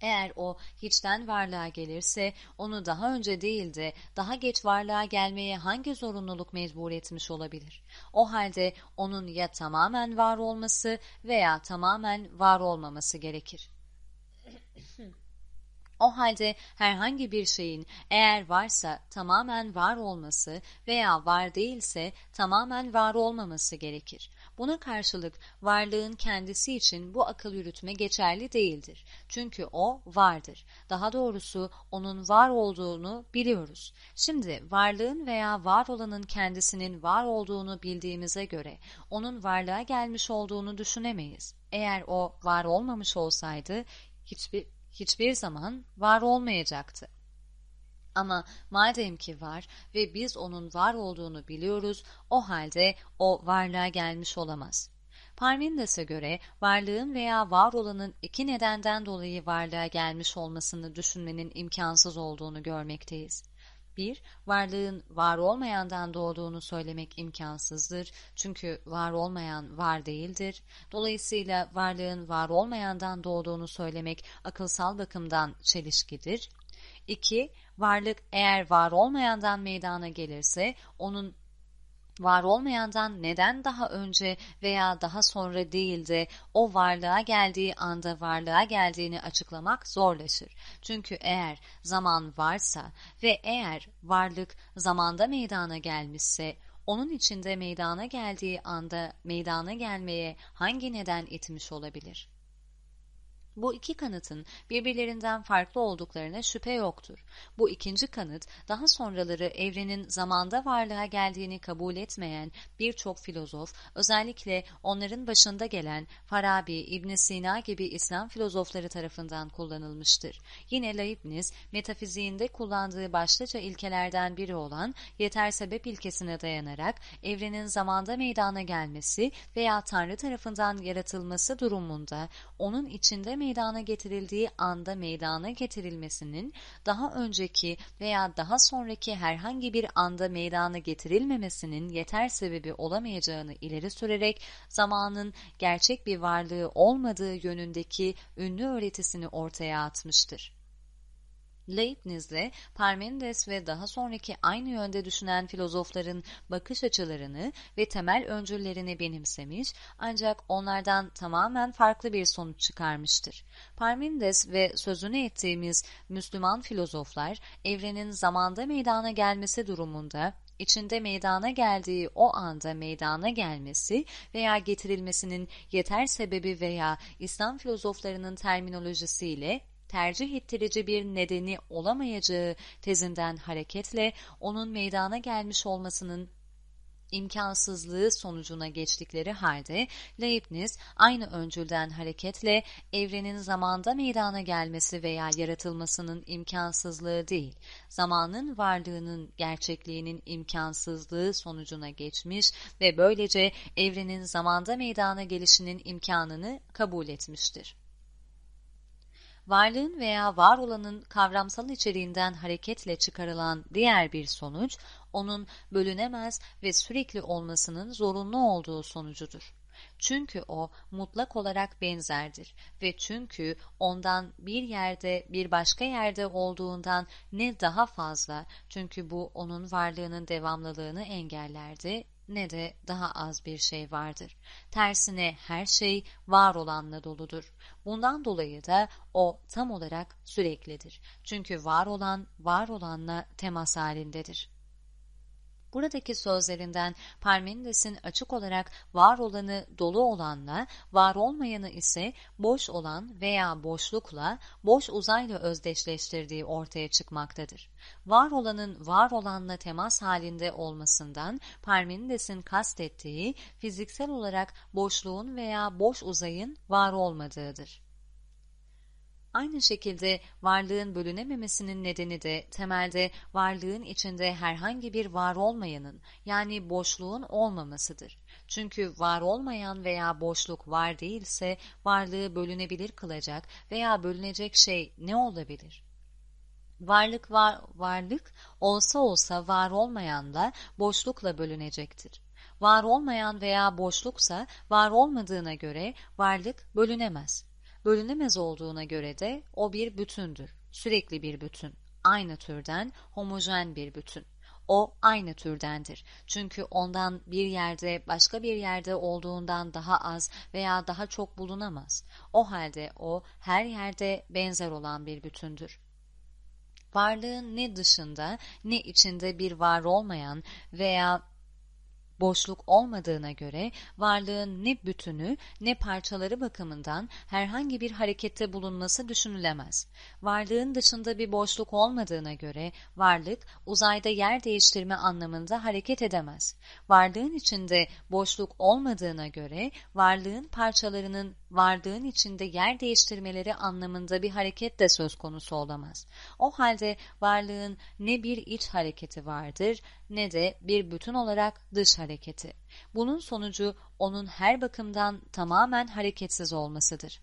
Eğer o hiçten varlığa gelirse onu daha önce değil de daha geç varlığa gelmeye hangi zorunluluk mecbur etmiş olabilir? O halde onun ya tamamen var olması veya tamamen var olmaması gerekir. O halde herhangi bir şeyin eğer varsa tamamen var olması veya var değilse tamamen var olmaması gerekir. Buna karşılık varlığın kendisi için bu akıl yürütme geçerli değildir. Çünkü o vardır. Daha doğrusu onun var olduğunu biliyoruz. Şimdi varlığın veya var olanın kendisinin var olduğunu bildiğimize göre onun varlığa gelmiş olduğunu düşünemeyiz. Eğer o var olmamış olsaydı hiçbir, hiçbir zaman var olmayacaktı. Ama madem ki var ve biz onun var olduğunu biliyoruz, o halde o varlığa gelmiş olamaz. Parmenides'e göre varlığın veya var olanın iki nedenden dolayı varlığa gelmiş olmasını düşünmenin imkansız olduğunu görmekteyiz. 1. Varlığın var olmayandan doğduğunu söylemek imkansızdır. Çünkü var olmayan var değildir. Dolayısıyla varlığın var olmayandan doğduğunu söylemek akılsal bakımdan çelişkidir. 2. Varlık eğer var olmayandan meydana gelirse onun var olmayandan neden daha önce veya daha sonra değil de o varlığa geldiği anda varlığa geldiğini açıklamak zorlaşır. Çünkü eğer zaman varsa ve eğer varlık zamanda meydana gelmişse onun içinde meydana geldiği anda meydana gelmeye hangi neden itmiş olabilir? Bu iki kanıtın birbirlerinden farklı olduklarına şüphe yoktur. Bu ikinci kanıt daha sonraları evrenin zamanda varlığa geldiğini kabul etmeyen birçok filozof, özellikle onların başında gelen Farabi, İbn Sina gibi İslam filozofları tarafından kullanılmıştır. Yine Leibniz, metafiziğinde kullandığı başlıca ilkelerden biri olan yeter sebep ilkesine dayanarak evrenin zamanda meydana gelmesi veya Tanrı tarafından yaratılması durumunda onun içinde meydana getirildiği anda meydana getirilmesinin daha önceki veya daha sonraki herhangi bir anda meydana getirilmemesinin yeter sebebi olamayacağını ileri sürerek zamanın gerçek bir varlığı olmadığı yönündeki ünlü öğretisini ortaya atmıştır. Leibniz'le Parmenides ve daha sonraki aynı yönde düşünen filozofların bakış açılarını ve temel öncüllerini benimsemiş ancak onlardan tamamen farklı bir sonuç çıkarmıştır. Parmenides ve sözünü ettiğimiz Müslüman filozoflar evrenin zamanda meydana gelmesi durumunda içinde meydana geldiği o anda meydana gelmesi veya getirilmesinin yeter sebebi veya İslam filozoflarının terminolojisiyle tercih ettirici bir nedeni olamayacağı tezinden hareketle onun meydana gelmiş olmasının imkansızlığı sonucuna geçtikleri halde Leibniz aynı öncülden hareketle evrenin zamanda meydana gelmesi veya yaratılmasının imkansızlığı değil, zamanın varlığının gerçekliğinin imkansızlığı sonucuna geçmiş ve böylece evrenin zamanda meydana gelişinin imkanını kabul etmiştir varlığın veya var olanın kavramsal içeriğinden hareketle çıkarılan diğer bir sonuç, onun bölünemez ve sürekli olmasının zorunlu olduğu sonucudur. Çünkü o mutlak olarak benzerdir ve çünkü ondan bir yerde bir başka yerde olduğundan ne daha fazla çünkü bu onun varlığının devamlılığını engellerdi ne de daha az bir şey vardır. Tersine her şey var olanla doludur. Bundan dolayı da o tam olarak süreklidir. Çünkü var olan, var olanla temas halindedir. Buradaki sözlerinden Parmenides'in açık olarak var olanı dolu olanla, var olmayanı ise boş olan veya boşlukla, boş uzayla özdeşleştirdiği ortaya çıkmaktadır. Var olanın var olanla temas halinde olmasından Parmenides'in kastettiği fiziksel olarak boşluğun veya boş uzayın var olmadığıdır. Aynı şekilde varlığın bölünememesinin nedeni de temelde varlığın içinde herhangi bir var olmayanın yani boşluğun olmamasıdır. Çünkü var olmayan veya boşluk var değilse varlığı bölünebilir kılacak veya bölünecek şey ne olabilir? Varlık var, varlık olsa olsa var olmayan da boşlukla bölünecektir. Var olmayan veya boşluksa var olmadığına göre varlık bölünemez. Bölünemez olduğuna göre de o bir bütündür. Sürekli bir bütün. Aynı türden, homojen bir bütün. O aynı türdendir. Çünkü ondan bir yerde başka bir yerde olduğundan daha az veya daha çok bulunamaz. O halde o her yerde benzer olan bir bütündür. Varlığın ne dışında ne içinde bir var olmayan veya boşluk olmadığına göre varlığın ne bütünü ne parçaları bakımından herhangi bir harekette bulunması düşünülemez. Varlığın dışında bir boşluk olmadığına göre varlık uzayda yer değiştirme anlamında hareket edemez. Varlığın içinde boşluk olmadığına göre varlığın parçalarının varlığın içinde yer değiştirmeleri anlamında bir hareket de söz konusu olamaz. O halde varlığın ne bir iç hareketi vardır ne de bir bütün olarak dış hareketi. Bunun sonucu onun her bakımdan tamamen hareketsiz olmasıdır.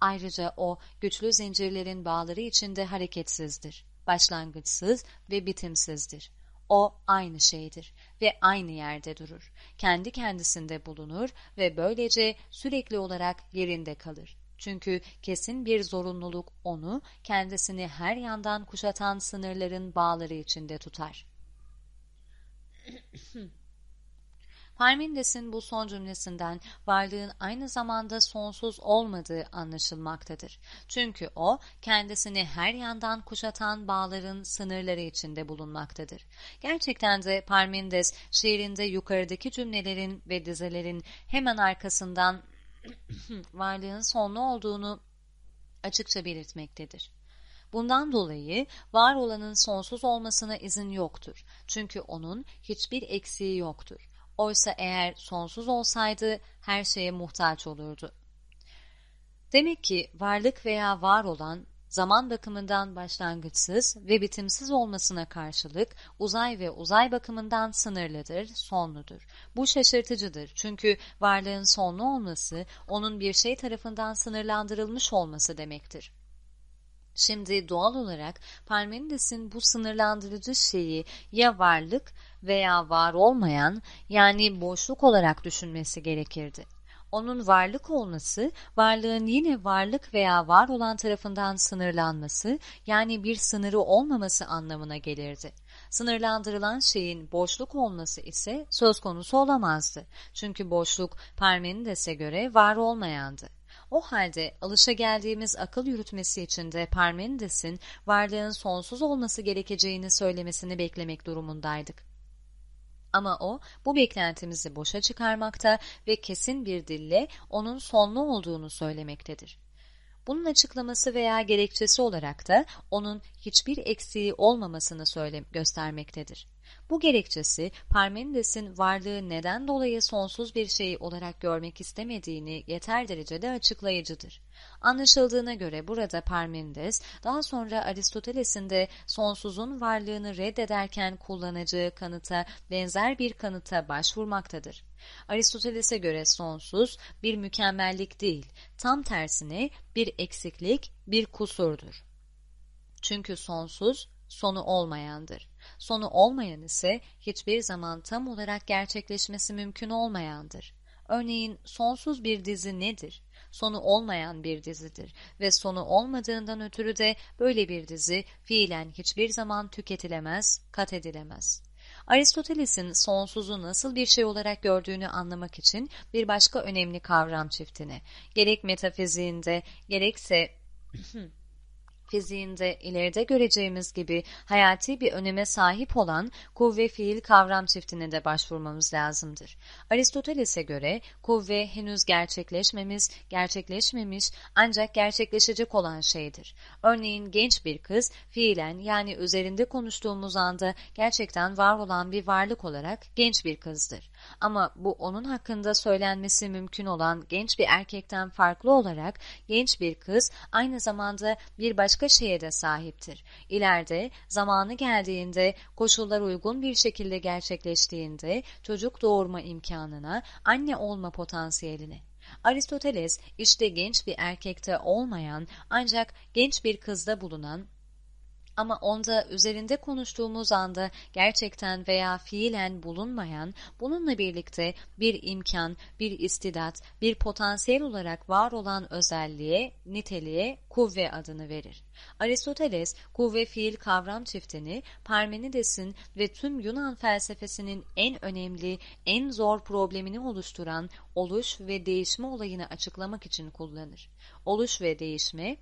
Ayrıca o güçlü zincirlerin bağları içinde hareketsizdir, başlangıçsız ve bitimsizdir. O aynı şeydir ve aynı yerde durur. Kendi kendisinde bulunur ve böylece sürekli olarak yerinde kalır. Çünkü kesin bir zorunluluk onu kendisini her yandan kuşatan sınırların bağları içinde tutar. Parmenides'in bu son cümlesinden varlığın aynı zamanda sonsuz olmadığı anlaşılmaktadır. Çünkü o kendisini her yandan kuşatan bağların sınırları içinde bulunmaktadır. Gerçekten de Parmenides şiirinde yukarıdaki cümlelerin ve dizelerin hemen arkasından varlığın sonlu olduğunu açıkça belirtmektedir. Bundan dolayı var olanın sonsuz olmasına izin yoktur. Çünkü onun hiçbir eksiği yoktur. Oysa eğer sonsuz olsaydı her şeye muhtaç olurdu. Demek ki varlık veya var olan zaman bakımından başlangıçsız ve bitimsiz olmasına karşılık uzay ve uzay bakımından sınırlıdır, sonludur. Bu şaşırtıcıdır çünkü varlığın sonlu olması onun bir şey tarafından sınırlandırılmış olması demektir. Şimdi doğal olarak Parmenides'in bu sınırlandırıcı şeyi ya varlık veya var olmayan yani boşluk olarak düşünmesi gerekirdi onun varlık olması, varlığın yine varlık veya var olan tarafından sınırlanması, yani bir sınırı olmaması anlamına gelirdi. Sınırlandırılan şeyin boşluk olması ise söz konusu olamazdı. Çünkü boşluk Parmenides'e göre var olmayandı. O halde alışa geldiğimiz akıl yürütmesi içinde Parmenides'in varlığın sonsuz olması gerekeceğini söylemesini beklemek durumundaydık. Ama o bu beklentimizi boşa çıkarmakta ve kesin bir dille onun sonlu olduğunu söylemektedir. Bunun açıklaması veya gerekçesi olarak da onun hiçbir eksiği olmamasını söyle göstermektedir. Bu gerekçesi Parmenides'in varlığı neden dolayı sonsuz bir şey olarak görmek istemediğini yeter derecede açıklayıcıdır. Anlaşıldığına göre burada Parmenides daha sonra Aristoteles'in de sonsuzun varlığını reddederken kullanacağı kanıta benzer bir kanıta başvurmaktadır. Aristoteles'e göre sonsuz bir mükemmellik değil, tam tersine bir eksiklik, bir kusurdur. Çünkü sonsuz sonu olmayandır. Sonu olmayan ise hiçbir zaman tam olarak gerçekleşmesi mümkün olmayandır. Örneğin sonsuz bir dizi nedir? Sonu olmayan bir dizidir ve sonu olmadığından ötürü de böyle bir dizi fiilen hiçbir zaman tüketilemez, kat edilemez. Aristoteles'in sonsuzu nasıl bir şey olarak gördüğünü anlamak için bir başka önemli kavram çiftini, gerek metafiziğinde gerekse fiziğinde ileride göreceğimiz gibi hayati bir öneme sahip olan kuvve fiil kavram çiftine de başvurmamız lazımdır. Aristoteles'e göre kuvve henüz gerçekleşmemiş, gerçekleşmemiş ancak gerçekleşecek olan şeydir. Örneğin genç bir kız fiilen yani üzerinde konuştuğumuz anda gerçekten var olan bir varlık olarak genç bir kızdır. Ama bu onun hakkında söylenmesi mümkün olan genç bir erkekten farklı olarak genç bir kız aynı zamanda bir başka şeye de sahiptir. İleride zamanı geldiğinde koşullar uygun bir şekilde gerçekleştiğinde çocuk doğurma imkanına, anne olma potansiyeline. Aristoteles işte genç bir erkekte olmayan ancak genç bir kızda bulunan ama onda üzerinde konuştuğumuz anda gerçekten veya fiilen bulunmayan, bununla birlikte bir imkan, bir istidat, bir potansiyel olarak var olan özelliğe, niteliğe kuvve adını verir. Aristoteles, kuvve fiil kavram çiftini Parmenides'in ve tüm Yunan felsefesinin en önemli, en zor problemini oluşturan oluş ve değişme olayını açıklamak için kullanır. Oluş ve değişme,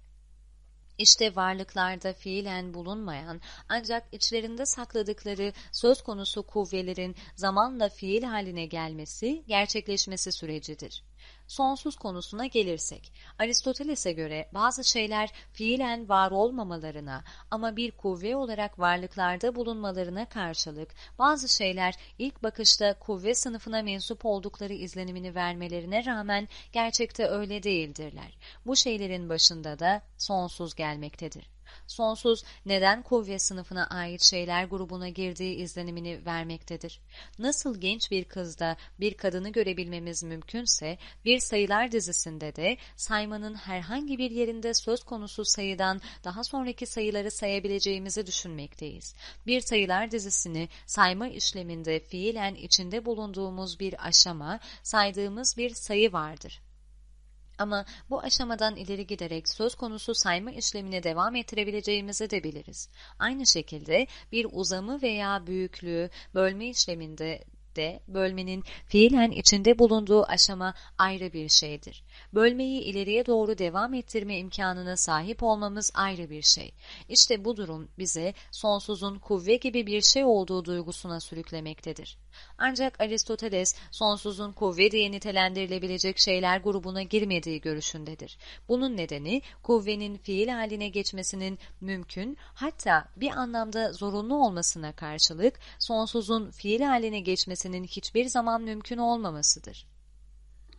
işte varlıklarda fiilen bulunmayan ancak içlerinde sakladıkları söz konusu kuvvelerin zamanla fiil haline gelmesi, gerçekleşmesi sürecidir sonsuz konusuna gelirsek, Aristoteles'e göre bazı şeyler fiilen var olmamalarına ama bir kuvve olarak varlıklarda bulunmalarına karşılık, bazı şeyler ilk bakışta kuvve sınıfına mensup oldukları izlenimini vermelerine rağmen gerçekte öyle değildirler. Bu şeylerin başında da sonsuz gelmektedir sonsuz neden kuvve sınıfına ait şeyler grubuna girdiği izlenimini vermektedir. Nasıl genç bir kızda bir kadını görebilmemiz mümkünse bir sayılar dizisinde de saymanın herhangi bir yerinde söz konusu sayıdan daha sonraki sayıları sayabileceğimizi düşünmekteyiz. Bir sayılar dizisini sayma işleminde fiilen içinde bulunduğumuz bir aşama, saydığımız bir sayı vardır. Ama bu aşamadan ileri giderek söz konusu sayma işlemine devam ettirebileceğimizi de biliriz. Aynı şekilde bir uzamı veya büyüklüğü bölme işleminde de bölmenin fiilen içinde bulunduğu aşama ayrı bir şeydir. Bölmeyi ileriye doğru devam ettirme imkanına sahip olmamız ayrı bir şey. İşte bu durum bize sonsuzun kuvve gibi bir şey olduğu duygusuna sürüklemektedir. Ancak Aristoteles sonsuzun kuvve diye nitelendirilebilecek şeyler grubuna girmediği görüşündedir. Bunun nedeni kuvvenin fiil haline geçmesinin mümkün hatta bir anlamda zorunlu olmasına karşılık sonsuzun fiil haline geçmesinin hiçbir zaman mümkün olmamasıdır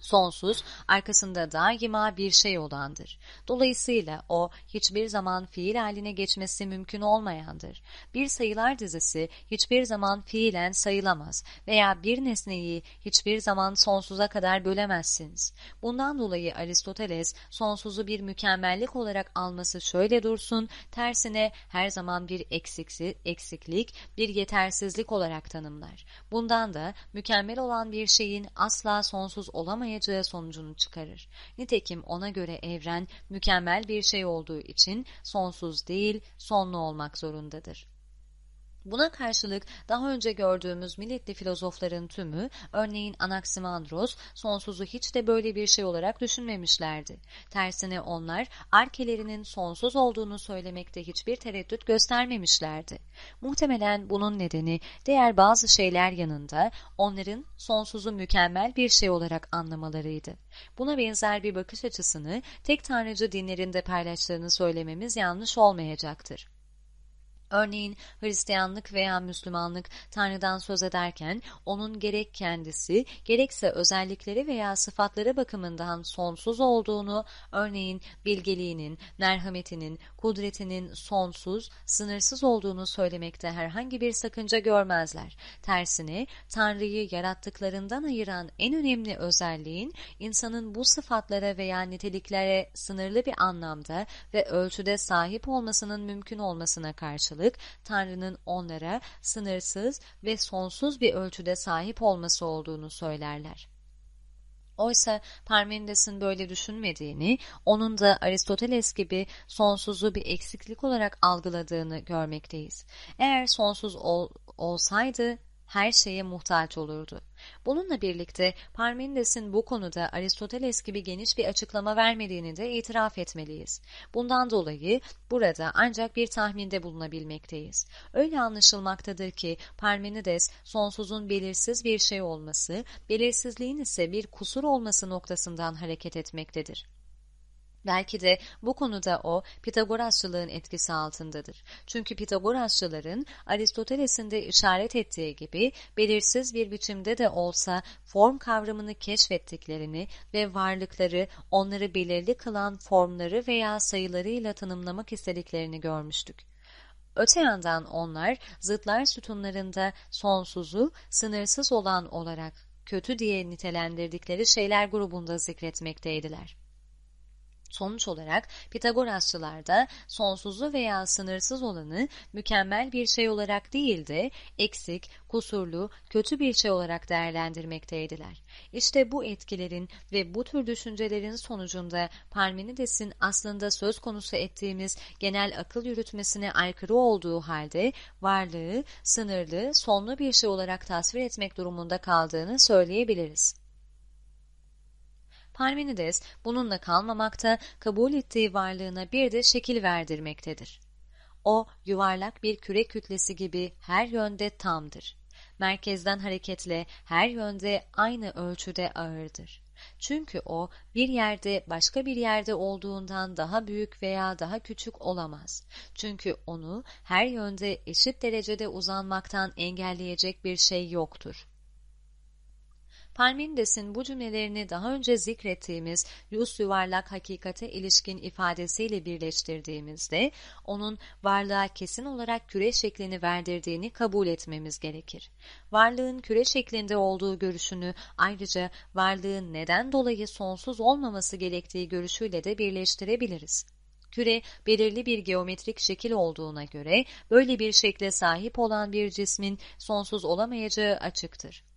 sonsuz, arkasında daima bir şey olandır. Dolayısıyla o hiçbir zaman fiil haline geçmesi mümkün olmayandır. Bir sayılar dizisi hiçbir zaman fiilen sayılamaz veya bir nesneyi hiçbir zaman sonsuza kadar bölemezsiniz. Bundan dolayı Aristoteles sonsuzu bir mükemmellik olarak alması şöyle dursun, tersine her zaman bir eksiksi, eksiklik, bir yetersizlik olarak tanımlar. Bundan da mükemmel olan bir şeyin asla sonsuz olamayacağını olamayacağı sonucunu çıkarır. Nitekim ona göre evren mükemmel bir şey olduğu için sonsuz değil, sonlu olmak zorundadır. Buna karşılık daha önce gördüğümüz milletli filozofların tümü, örneğin Anaximandros, sonsuzu hiç de böyle bir şey olarak düşünmemişlerdi. Tersine onlar, arkelerinin sonsuz olduğunu söylemekte hiçbir tereddüt göstermemişlerdi. Muhtemelen bunun nedeni, diğer bazı şeyler yanında, onların sonsuzu mükemmel bir şey olarak anlamalarıydı. Buna benzer bir bakış açısını tek tanrıcı dinlerinde paylaştığını söylememiz yanlış olmayacaktır. Örneğin Hristiyanlık veya Müslümanlık Tanrı'dan söz ederken onun gerek kendisi gerekse özellikleri veya sıfatları bakımından sonsuz olduğunu, örneğin bilgeliğinin, merhametinin, kudretinin sonsuz, sınırsız olduğunu söylemekte herhangi bir sakınca görmezler. Tersine Tanrı'yı yarattıklarından ayıran en önemli özelliğin insanın bu sıfatlara veya niteliklere sınırlı bir anlamda ve ölçüde sahip olmasının mümkün olmasına karşılık karşılık Tanrı'nın onlara sınırsız ve sonsuz bir ölçüde sahip olması olduğunu söylerler. Oysa Parmenides'in böyle düşünmediğini, onun da Aristoteles gibi sonsuzu bir eksiklik olarak algıladığını görmekteyiz. Eğer sonsuz ol, olsaydı her şeye muhtaç olurdu. Bununla birlikte Parmenides'in bu konuda Aristoteles gibi geniş bir açıklama vermediğini de itiraf etmeliyiz. Bundan dolayı burada ancak bir tahminde bulunabilmekteyiz. Öyle anlaşılmaktadır ki Parmenides sonsuzun belirsiz bir şey olması, belirsizliğin ise bir kusur olması noktasından hareket etmektedir. Belki de bu konuda o Pitagorasçılığın etkisi altındadır. Çünkü Pitagorasçıların Aristoteles'in de işaret ettiği gibi belirsiz bir biçimde de olsa form kavramını keşfettiklerini ve varlıkları onları belirli kılan formları veya sayılarıyla tanımlamak istediklerini görmüştük. Öte yandan onlar zıtlar sütunlarında sonsuzu sınırsız olan olarak kötü diye nitelendirdikleri şeyler grubunda zikretmekteydiler. Sonuç olarak Pitagorasçılar da sonsuzu veya sınırsız olanı mükemmel bir şey olarak değil de eksik, kusurlu, kötü bir şey olarak değerlendirmekteydiler. İşte bu etkilerin ve bu tür düşüncelerin sonucunda Parmenides'in aslında söz konusu ettiğimiz genel akıl yürütmesine aykırı olduğu halde varlığı sınırlı, sonlu bir şey olarak tasvir etmek durumunda kaldığını söyleyebiliriz. Parmenides bununla kalmamakta, kabul ettiği varlığına bir de şekil verdirmektedir. O, yuvarlak bir küre kütlesi gibi her yönde tamdır. Merkezden hareketle her yönde aynı ölçüde ağırdır. Çünkü o bir yerde başka bir yerde olduğundan daha büyük veya daha küçük olamaz. Çünkü onu her yönde eşit derecede uzanmaktan engelleyecek bir şey yoktur. Parmenides'in bu cümlelerini daha önce zikrettiğimiz yüz yuvarlak hakikate ilişkin ifadesiyle birleştirdiğimizde onun varlığa kesin olarak küre şeklini verdirdiğini kabul etmemiz gerekir. Varlığın küre şeklinde olduğu görüşünü ayrıca varlığın neden dolayı sonsuz olmaması gerektiği görüşüyle de birleştirebiliriz. Küre belirli bir geometrik şekil olduğuna göre böyle bir şekle sahip olan bir cismin sonsuz olamayacağı açıktır.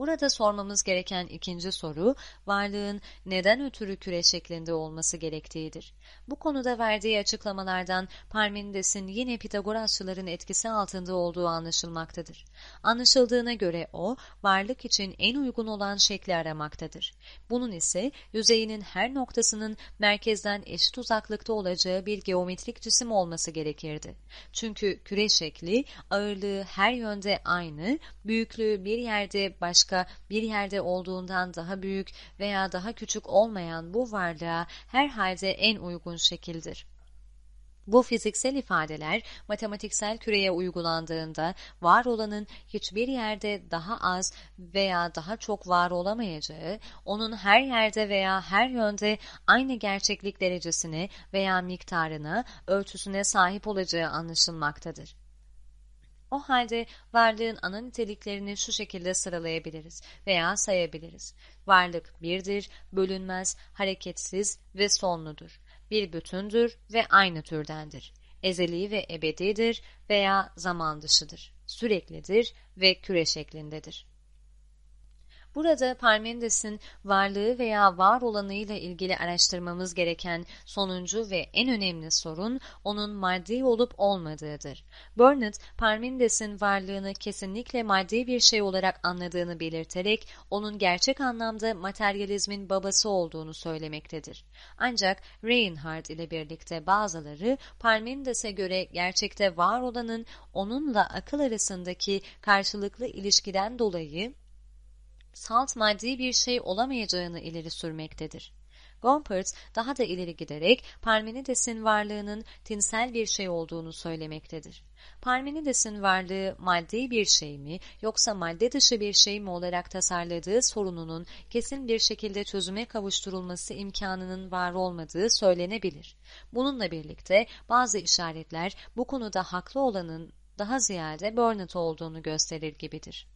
Burada sormamız gereken ikinci soru, varlığın neden ötürü küre şeklinde olması gerektiğidir. Bu konuda verdiği açıklamalardan Parmenides'in yine Pitagorasçıların etkisi altında olduğu anlaşılmaktadır. Anlaşıldığına göre o, varlık için en uygun olan şekli aramaktadır. Bunun ise yüzeyinin her noktasının merkezden eşit uzaklıkta olacağı bir geometrik cisim olması gerekirdi. Çünkü küre şekli, ağırlığı her yönde aynı, büyüklüğü bir yerde başka başka bir yerde olduğundan daha büyük veya daha küçük olmayan bu varlığa herhalde en uygun şekildir. Bu fiziksel ifadeler matematiksel küreye uygulandığında var olanın hiçbir yerde daha az veya daha çok var olamayacağı, onun her yerde veya her yönde aynı gerçeklik derecesine veya miktarına, ölçüsüne sahip olacağı anlaşılmaktadır. O halde varlığın ana niteliklerini şu şekilde sıralayabiliriz veya sayabiliriz. Varlık birdir, bölünmez, hareketsiz ve sonludur. Bir bütündür ve aynı türdendir. Ezeli ve ebedidir veya zaman dışıdır. Süreklidir ve küre şeklindedir. Burada Parmenides'in varlığı veya var olanıyla ilgili araştırmamız gereken sonuncu ve en önemli sorun onun maddi olup olmadığıdır. Burnett, Parmenides'in varlığını kesinlikle maddi bir şey olarak anladığını belirterek onun gerçek anlamda materyalizmin babası olduğunu söylemektedir. Ancak Reinhardt ile birlikte bazıları Parmenides'e göre gerçekte var olanın onunla akıl arasındaki karşılıklı ilişkiden dolayı salt maddi bir şey olamayacağını ileri sürmektedir. Gompertz daha da ileri giderek Parmenides'in varlığının tinsel bir şey olduğunu söylemektedir. Parmenides'in varlığı maddi bir şey mi yoksa madde dışı bir şey mi olarak tasarladığı sorununun kesin bir şekilde çözüme kavuşturulması imkanının var olmadığı söylenebilir. Bununla birlikte bazı işaretler bu konuda haklı olanın daha ziyade Burnett olduğunu gösterir gibidir.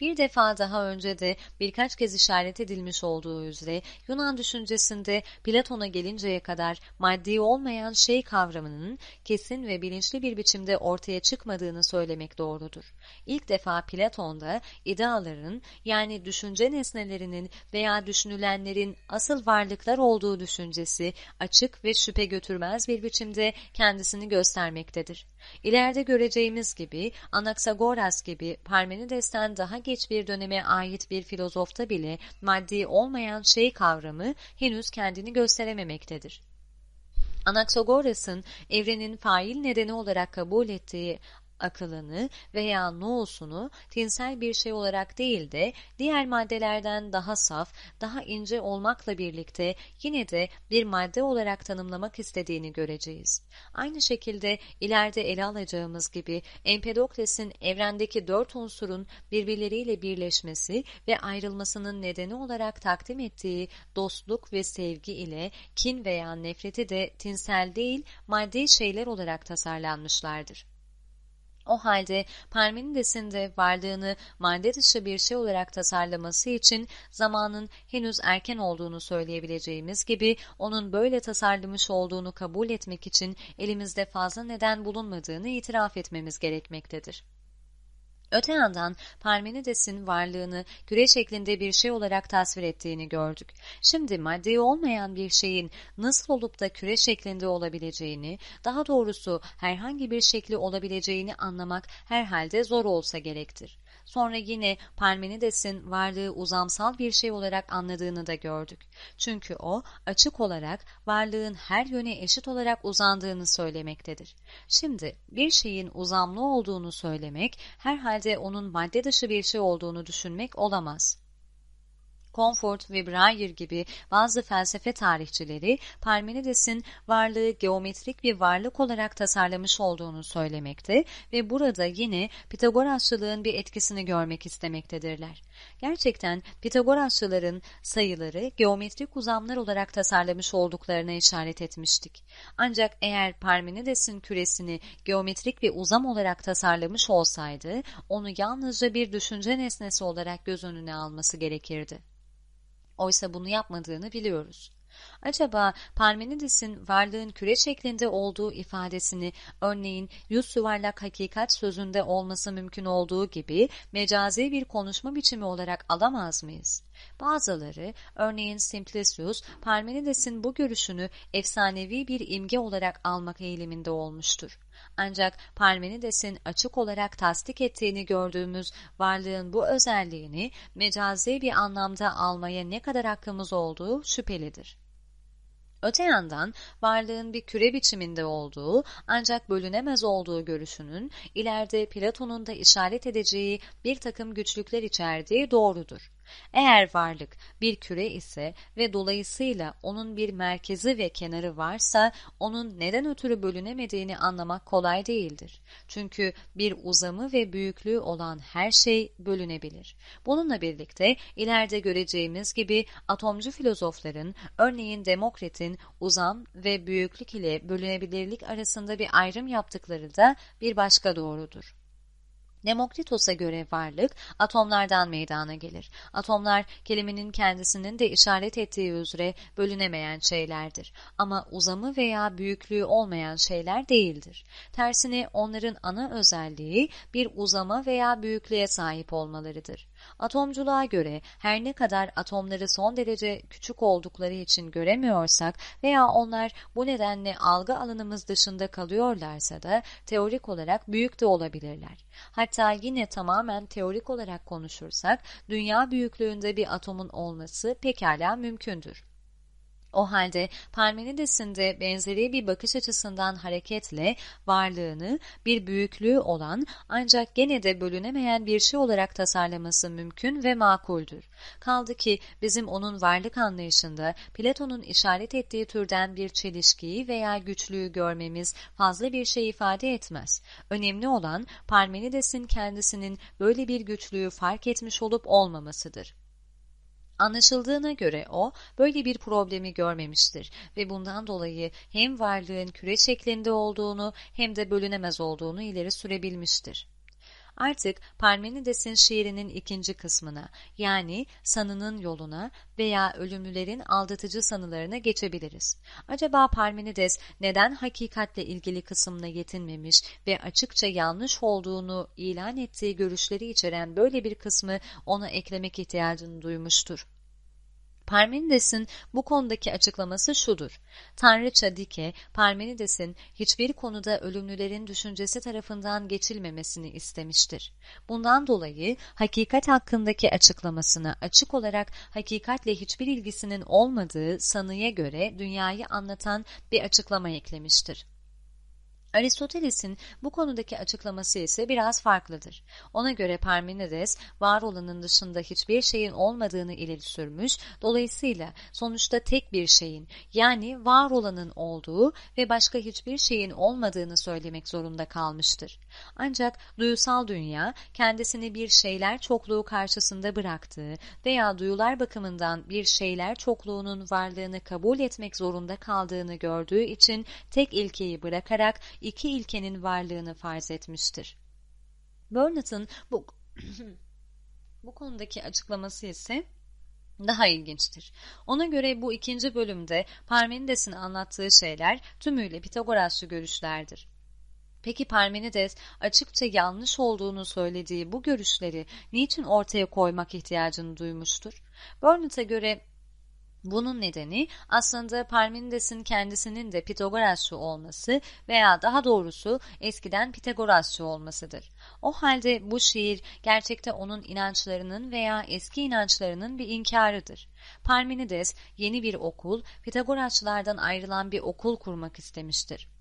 Bir defa daha önce de birkaç kez işaret edilmiş olduğu üzere Yunan düşüncesinde Platon'a gelinceye kadar maddi olmayan şey kavramının kesin ve bilinçli bir biçimde ortaya çıkmadığını söylemek doğrudur. İlk defa Platon'da ideaların yani düşünce nesnelerinin veya düşünülenlerin asıl varlıklar olduğu düşüncesi açık ve şüphe götürmez bir biçimde kendisini göstermektedir. İleride göreceğimiz gibi Anaksagoras gibi Parmenides'ten daha geç bir döneme ait bir filozofta bile maddi olmayan şey kavramı henüz kendini gösterememektedir. Anaxagoras'ın evrenin fail nedeni olarak kabul ettiği akılını veya noosunu tinsel bir şey olarak değil de diğer maddelerden daha saf, daha ince olmakla birlikte yine de bir madde olarak tanımlamak istediğini göreceğiz. Aynı şekilde ileride ele alacağımız gibi Empedokles'in evrendeki dört unsurun birbirleriyle birleşmesi ve ayrılmasının nedeni olarak takdim ettiği dostluk ve sevgi ile kin veya nefreti de tinsel değil maddi şeyler olarak tasarlanmışlardır. O halde Parmenides'in de varlığını madde dışı bir şey olarak tasarlaması için zamanın henüz erken olduğunu söyleyebileceğimiz gibi onun böyle tasarlamış olduğunu kabul etmek için elimizde fazla neden bulunmadığını itiraf etmemiz gerekmektedir. Öte yandan Parmenides'in varlığını küre şeklinde bir şey olarak tasvir ettiğini gördük. Şimdi maddi olmayan bir şeyin nasıl olup da küre şeklinde olabileceğini, daha doğrusu herhangi bir şekli olabileceğini anlamak herhalde zor olsa gerektir. Sonra yine Parmenides'in varlığı uzamsal bir şey olarak anladığını da gördük. Çünkü o açık olarak varlığın her yöne eşit olarak uzandığını söylemektedir. Şimdi bir şeyin uzamlı olduğunu söylemek herhalde onun madde dışı bir şey olduğunu düşünmek olamaz. Comfort ve Breyer gibi bazı felsefe tarihçileri Parmenides'in varlığı geometrik bir varlık olarak tasarlamış olduğunu söylemekte ve burada yine Pitagorasçılığın bir etkisini görmek istemektedirler. Gerçekten Pitagorasçıların sayıları geometrik uzamlar olarak tasarlamış olduklarına işaret etmiştik. Ancak eğer Parmenides'in küresini geometrik bir uzam olarak tasarlamış olsaydı onu yalnızca bir düşünce nesnesi olarak göz önüne alması gerekirdi. Oysa bunu yapmadığını biliyoruz. Acaba Parmenides'in varlığın küre şeklinde olduğu ifadesini örneğin yüz yuvarlak hakikat sözünde olması mümkün olduğu gibi mecazi bir konuşma biçimi olarak alamaz mıyız? Bazıları, örneğin Simplicius, Parmenides'in bu görüşünü efsanevi bir imge olarak almak eğiliminde olmuştur. Ancak Parmenides'in açık olarak tasdik ettiğini gördüğümüz varlığın bu özelliğini mecazi bir anlamda almaya ne kadar hakkımız olduğu şüphelidir. Öte yandan varlığın bir küre biçiminde olduğu ancak bölünemez olduğu görüşünün ileride Platon'un da işaret edeceği bir takım güçlükler içerdiği doğrudur. Eğer varlık bir küre ise ve dolayısıyla onun bir merkezi ve kenarı varsa onun neden ötürü bölünemediğini anlamak kolay değildir. Çünkü bir uzamı ve büyüklüğü olan her şey bölünebilir. Bununla birlikte ileride göreceğimiz gibi atomcu filozofların örneğin Demokrit'in uzam ve büyüklük ile bölünebilirlik arasında bir ayrım yaptıkları da bir başka doğrudur. Demokritos'a göre varlık atomlardan meydana gelir. Atomlar kelimenin kendisinin de işaret ettiği üzere bölünemeyen şeylerdir. Ama uzamı veya büyüklüğü olmayan şeyler değildir. Tersine onların ana özelliği bir uzama veya büyüklüğe sahip olmalarıdır. Atomculuğa göre her ne kadar atomları son derece küçük oldukları için göremiyorsak veya onlar bu nedenle algı alanımız dışında kalıyorlarsa da teorik olarak büyük de olabilirler. Hatta yine tamamen teorik olarak konuşursak dünya büyüklüğünde bir atomun olması pekala mümkündür. O halde Parmenides'in de benzeri bir bakış açısından hareketle varlığını bir büyüklüğü olan ancak gene de bölünemeyen bir şey olarak tasarlaması mümkün ve makuldür. Kaldı ki bizim onun varlık anlayışında Platon'un işaret ettiği türden bir çelişkiyi veya güçlüğü görmemiz fazla bir şey ifade etmez. Önemli olan Parmenides'in kendisinin böyle bir güçlüğü fark etmiş olup olmamasıdır. Anlaşıldığına göre o böyle bir problemi görmemiştir ve bundan dolayı hem varlığın küre şeklinde olduğunu hem de bölünemez olduğunu ileri sürebilmiştir. Artık Parmenides'in şiirinin ikinci kısmına yani sanının yoluna veya ölümlülerin aldatıcı sanılarına geçebiliriz. Acaba Parmenides neden hakikatle ilgili kısımla yetinmemiş ve açıkça yanlış olduğunu ilan ettiği görüşleri içeren böyle bir kısmı ona eklemek ihtiyacını duymuştur? Parmenides'in bu konudaki açıklaması şudur. Tanrıça Dike, Parmenides'in hiçbir konuda ölümlülerin düşüncesi tarafından geçilmemesini istemiştir. Bundan dolayı hakikat hakkındaki açıklamasını açık olarak hakikatle hiçbir ilgisinin olmadığı sanıya göre dünyayı anlatan bir açıklama eklemiştir. Aristoteles'in bu konudaki açıklaması ise biraz farklıdır. Ona göre Parmenides var olanın dışında hiçbir şeyin olmadığını ileri sürmüş, dolayısıyla sonuçta tek bir şeyin yani var olanın olduğu ve başka hiçbir şeyin olmadığını söylemek zorunda kalmıştır. Ancak duyusal dünya kendisini bir şeyler çokluğu karşısında bıraktığı veya duyular bakımından bir şeyler çokluğunun varlığını kabul etmek zorunda kaldığını gördüğü için tek ilkeyi bırakarak iki ilkenin varlığını farz etmiştir. Burnet'ın bu, bu konudaki açıklaması ise daha ilginçtir. Ona göre bu ikinci bölümde Parmenides'in anlattığı şeyler tümüyle Pitagorasçı görüşlerdir. Peki Parmenides açıkça yanlış olduğunu söylediği bu görüşleri niçin ortaya koymak ihtiyacını duymuştur? Burnet'a göre bunun nedeni aslında Parmenides'in kendisinin de Pitagorasçı olması veya daha doğrusu eskiden Pitagorasçı olmasıdır. O halde bu şiir gerçekte onun inançlarının veya eski inançlarının bir inkarıdır. Parmenides yeni bir okul, Pitagorasçılardan ayrılan bir okul kurmak istemiştir.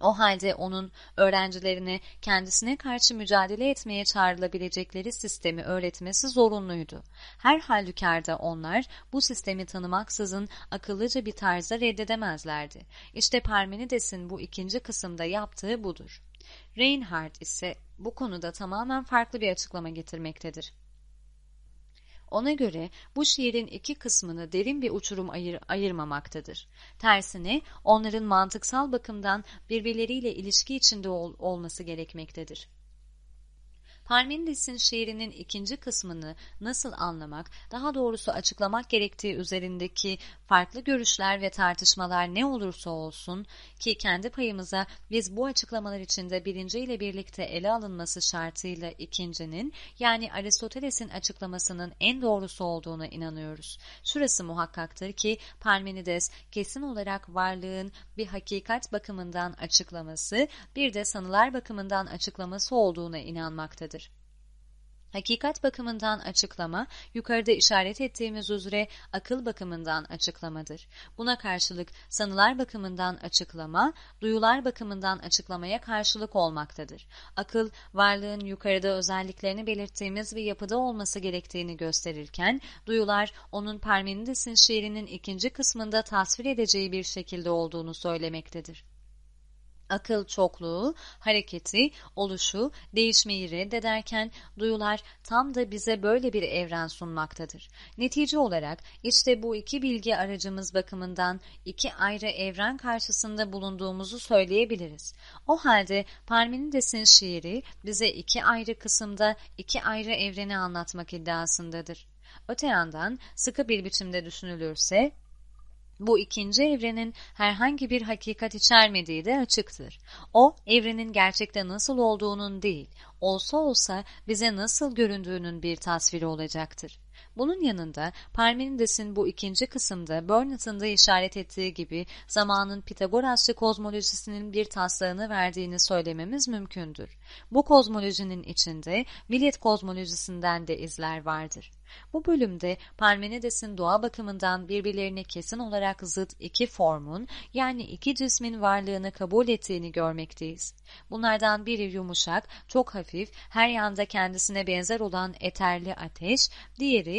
O halde onun öğrencilerine kendisine karşı mücadele etmeye çağrılabilecekleri sistemi öğretmesi zorunluydu. Her halükarda onlar bu sistemi tanımaksızın akıllıca bir tarzda reddedemezlerdi. İşte Parmenides'in bu ikinci kısımda yaptığı budur. Reinhardt ise bu konuda tamamen farklı bir açıklama getirmektedir. Ona göre bu şiirin iki kısmını derin bir uçurum ayır, ayırmamaktadır. Tersine onların mantıksal bakımdan birbirleriyle ilişki içinde ol, olması gerekmektedir. Parmenides'in şiirinin ikinci kısmını nasıl anlamak, daha doğrusu açıklamak gerektiği üzerindeki Farklı görüşler ve tartışmalar ne olursa olsun ki kendi payımıza biz bu açıklamalar içinde birinci ile birlikte ele alınması şartıyla ikincinin yani Aristoteles'in açıklamasının en doğrusu olduğuna inanıyoruz. Şurası muhakkaktır ki Parmenides kesin olarak varlığın bir hakikat bakımından açıklaması bir de sanılar bakımından açıklaması olduğuna inanmaktadır. Hakikat bakımından açıklama, yukarıda işaret ettiğimiz üzere akıl bakımından açıklamadır. Buna karşılık sanılar bakımından açıklama, duyular bakımından açıklamaya karşılık olmaktadır. Akıl, varlığın yukarıda özelliklerini belirttiğimiz bir yapıda olması gerektiğini gösterirken, duyular onun Parmenides'in şiirinin ikinci kısmında tasvir edeceği bir şekilde olduğunu söylemektedir akıl çokluğu, hareketi, oluşu, değişmeyi reddederken duyular tam da bize böyle bir evren sunmaktadır. Netice olarak işte bu iki bilgi aracımız bakımından iki ayrı evren karşısında bulunduğumuzu söyleyebiliriz. O halde Parmenides'in şiiri bize iki ayrı kısımda iki ayrı evreni anlatmak iddiasındadır. Öte yandan sıkı bir biçimde düşünülürse bu ikinci evrenin herhangi bir hakikat içermediği de açıktır. O, evrenin gerçekte nasıl olduğunun değil, olsa olsa bize nasıl göründüğünün bir tasviri olacaktır. Bunun yanında Parmenides'in bu ikinci kısımda Burnett'ın da işaret ettiği gibi zamanın Pitagorasçı kozmolojisinin bir taslağını verdiğini söylememiz mümkündür. Bu kozmolojinin içinde Millet kozmolojisinden de izler vardır. Bu bölümde Parmenides'in doğa bakımından birbirlerine kesin olarak zıt iki formun yani iki cismin varlığını kabul ettiğini görmekteyiz. Bunlardan biri yumuşak, çok hafif, her yanda kendisine benzer olan eterli ateş, diğeri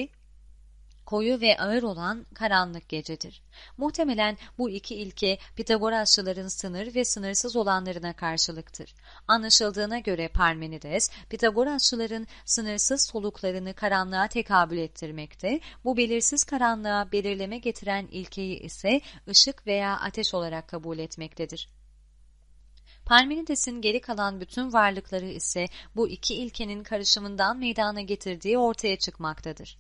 koyu ve ağır olan karanlık gecedir. Muhtemelen bu iki ilke Pitagorasçıların sınır ve sınırsız olanlarına karşılıktır. Anlaşıldığına göre Parmenides, Pitagorasçıların sınırsız soluklarını karanlığa tekabül ettirmekte, bu belirsiz karanlığa belirleme getiren ilkeyi ise ışık veya ateş olarak kabul etmektedir. Parmenides'in geri kalan bütün varlıkları ise bu iki ilkenin karışımından meydana getirdiği ortaya çıkmaktadır.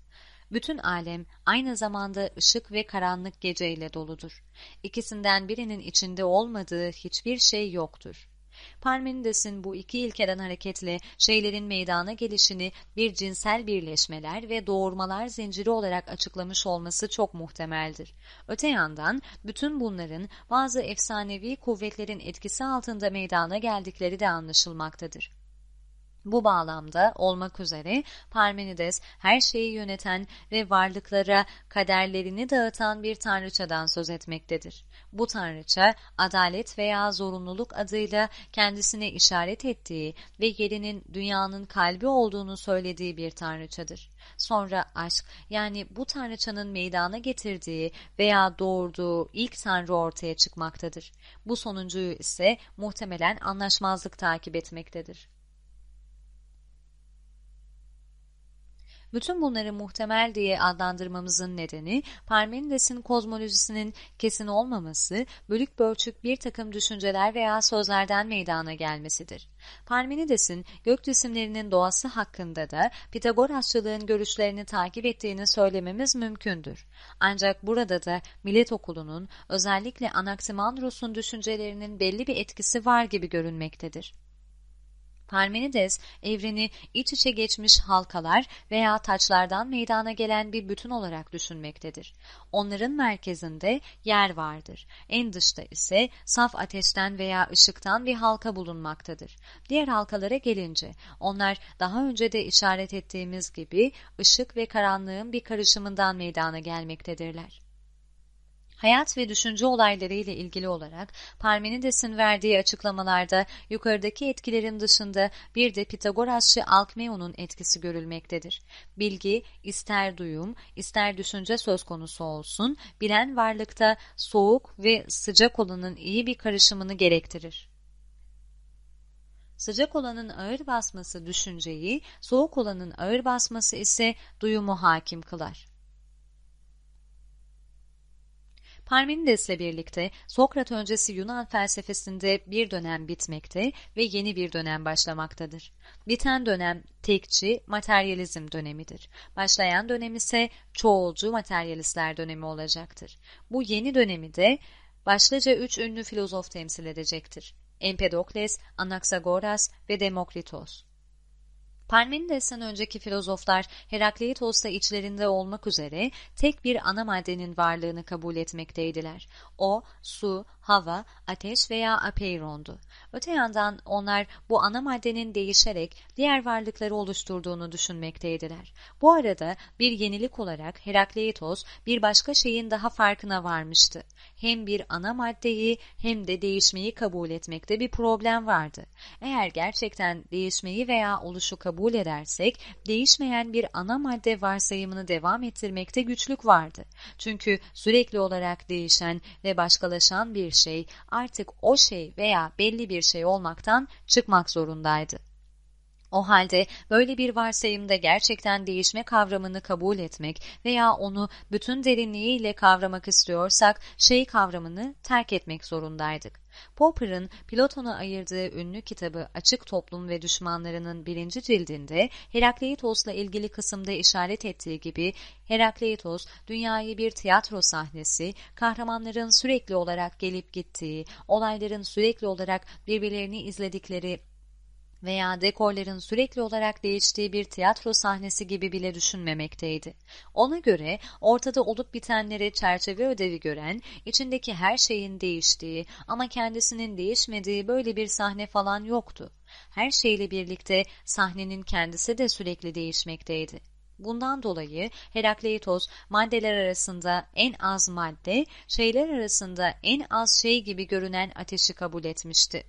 Bütün alem aynı zamanda ışık ve karanlık geceyle doludur. İkisinden birinin içinde olmadığı hiçbir şey yoktur. Parmenides'in bu iki ilkeden hareketle şeylerin meydana gelişini bir cinsel birleşmeler ve doğurmalar zinciri olarak açıklamış olması çok muhtemeldir. Öte yandan bütün bunların bazı efsanevi kuvvetlerin etkisi altında meydana geldikleri de anlaşılmaktadır. Bu bağlamda olmak üzere Parmenides her şeyi yöneten ve varlıklara kaderlerini dağıtan bir tanrıçadan söz etmektedir. Bu tanrıça adalet veya zorunluluk adıyla kendisine işaret ettiği ve yerinin dünyanın kalbi olduğunu söylediği bir tanrıçadır. Sonra aşk yani bu tanrıçanın meydana getirdiği veya doğurduğu ilk tanrı ortaya çıkmaktadır. Bu sonuncuyu ise muhtemelen anlaşmazlık takip etmektedir. Bütün bunları muhtemel diye adlandırmamızın nedeni Parmenides'in kozmolojisinin kesin olmaması, bölük bölçük bir takım düşünceler veya sözlerden meydana gelmesidir. Parmenides'in gök cisimlerinin doğası hakkında da Pitagorasçılığın görüşlerini takip ettiğini söylememiz mümkündür. Ancak burada da Millet Okulu'nun özellikle Anaximandros'un düşüncelerinin belli bir etkisi var gibi görünmektedir. Parmenides evreni iç içe geçmiş halkalar veya taçlardan meydana gelen bir bütün olarak düşünmektedir. Onların merkezinde yer vardır. En dışta ise saf ateşten veya ışıktan bir halka bulunmaktadır. Diğer halkalara gelince onlar daha önce de işaret ettiğimiz gibi ışık ve karanlığın bir karışımından meydana gelmektedirler. Hayat ve düşünce olayları ile ilgili olarak Parmenides'in verdiği açıklamalarda yukarıdaki etkilerin dışında bir de Pitagorasçı Alkmeon'un etkisi görülmektedir. Bilgi, ister duyum, ister düşünce söz konusu olsun, bilen varlıkta soğuk ve sıcak olanın iyi bir karışımını gerektirir. Sıcak olanın ağır basması düşünceyi, soğuk olanın ağır basması ise duyumu hakim kılar. Parmenides'le birlikte Sokrat öncesi Yunan felsefesinde bir dönem bitmekte ve yeni bir dönem başlamaktadır. Biten dönem tekçi materyalizm dönemidir. Başlayan dönem ise çoğulcu materyalistler dönemi olacaktır. Bu yeni dönemi de başlıca üç ünlü filozof temsil edecektir. Empedokles, Anaxagoras ve Demokritos. Parmenides'ten önceki filozoflar Herakleitos'ta içlerinde olmak üzere tek bir ana maddenin varlığını kabul etmekteydiler. O, su, hava, ateş veya apeirondu. Öte yandan onlar bu ana maddenin değişerek diğer varlıkları oluşturduğunu düşünmekteydiler. Bu arada bir yenilik olarak Herakleitos bir başka şeyin daha farkına varmıştı. Hem bir ana maddeyi hem de değişmeyi kabul etmekte bir problem vardı. Eğer gerçekten değişmeyi veya oluşu kabul edersek, değişmeyen bir ana madde varsayımını devam ettirmekte güçlük vardı. Çünkü sürekli olarak değişen ve başkalaşan bir şey artık o şey veya belli bir şey olmaktan çıkmak zorundaydı. O halde böyle bir varsayımda gerçekten değişme kavramını kabul etmek veya onu bütün derinliğiyle kavramak istiyorsak şey kavramını terk etmek zorundaydık. Popper'ın Platon'a ayırdığı ünlü kitabı Açık Toplum ve Düşmanlarının birinci cildinde Herakleitos'la ilgili kısımda işaret ettiği gibi Herakleitos dünyayı bir tiyatro sahnesi, kahramanların sürekli olarak gelip gittiği, olayların sürekli olarak birbirlerini izledikleri veya dekorların sürekli olarak değiştiği bir tiyatro sahnesi gibi bile düşünmemekteydi. Ona göre ortada olup bitenlere çerçeve ödevi gören, içindeki her şeyin değiştiği ama kendisinin değişmediği böyle bir sahne falan yoktu. Her şeyle birlikte sahnenin kendisi de sürekli değişmekteydi. Bundan dolayı Herakleitos maddeler arasında en az madde, şeyler arasında en az şey gibi görünen ateşi kabul etmişti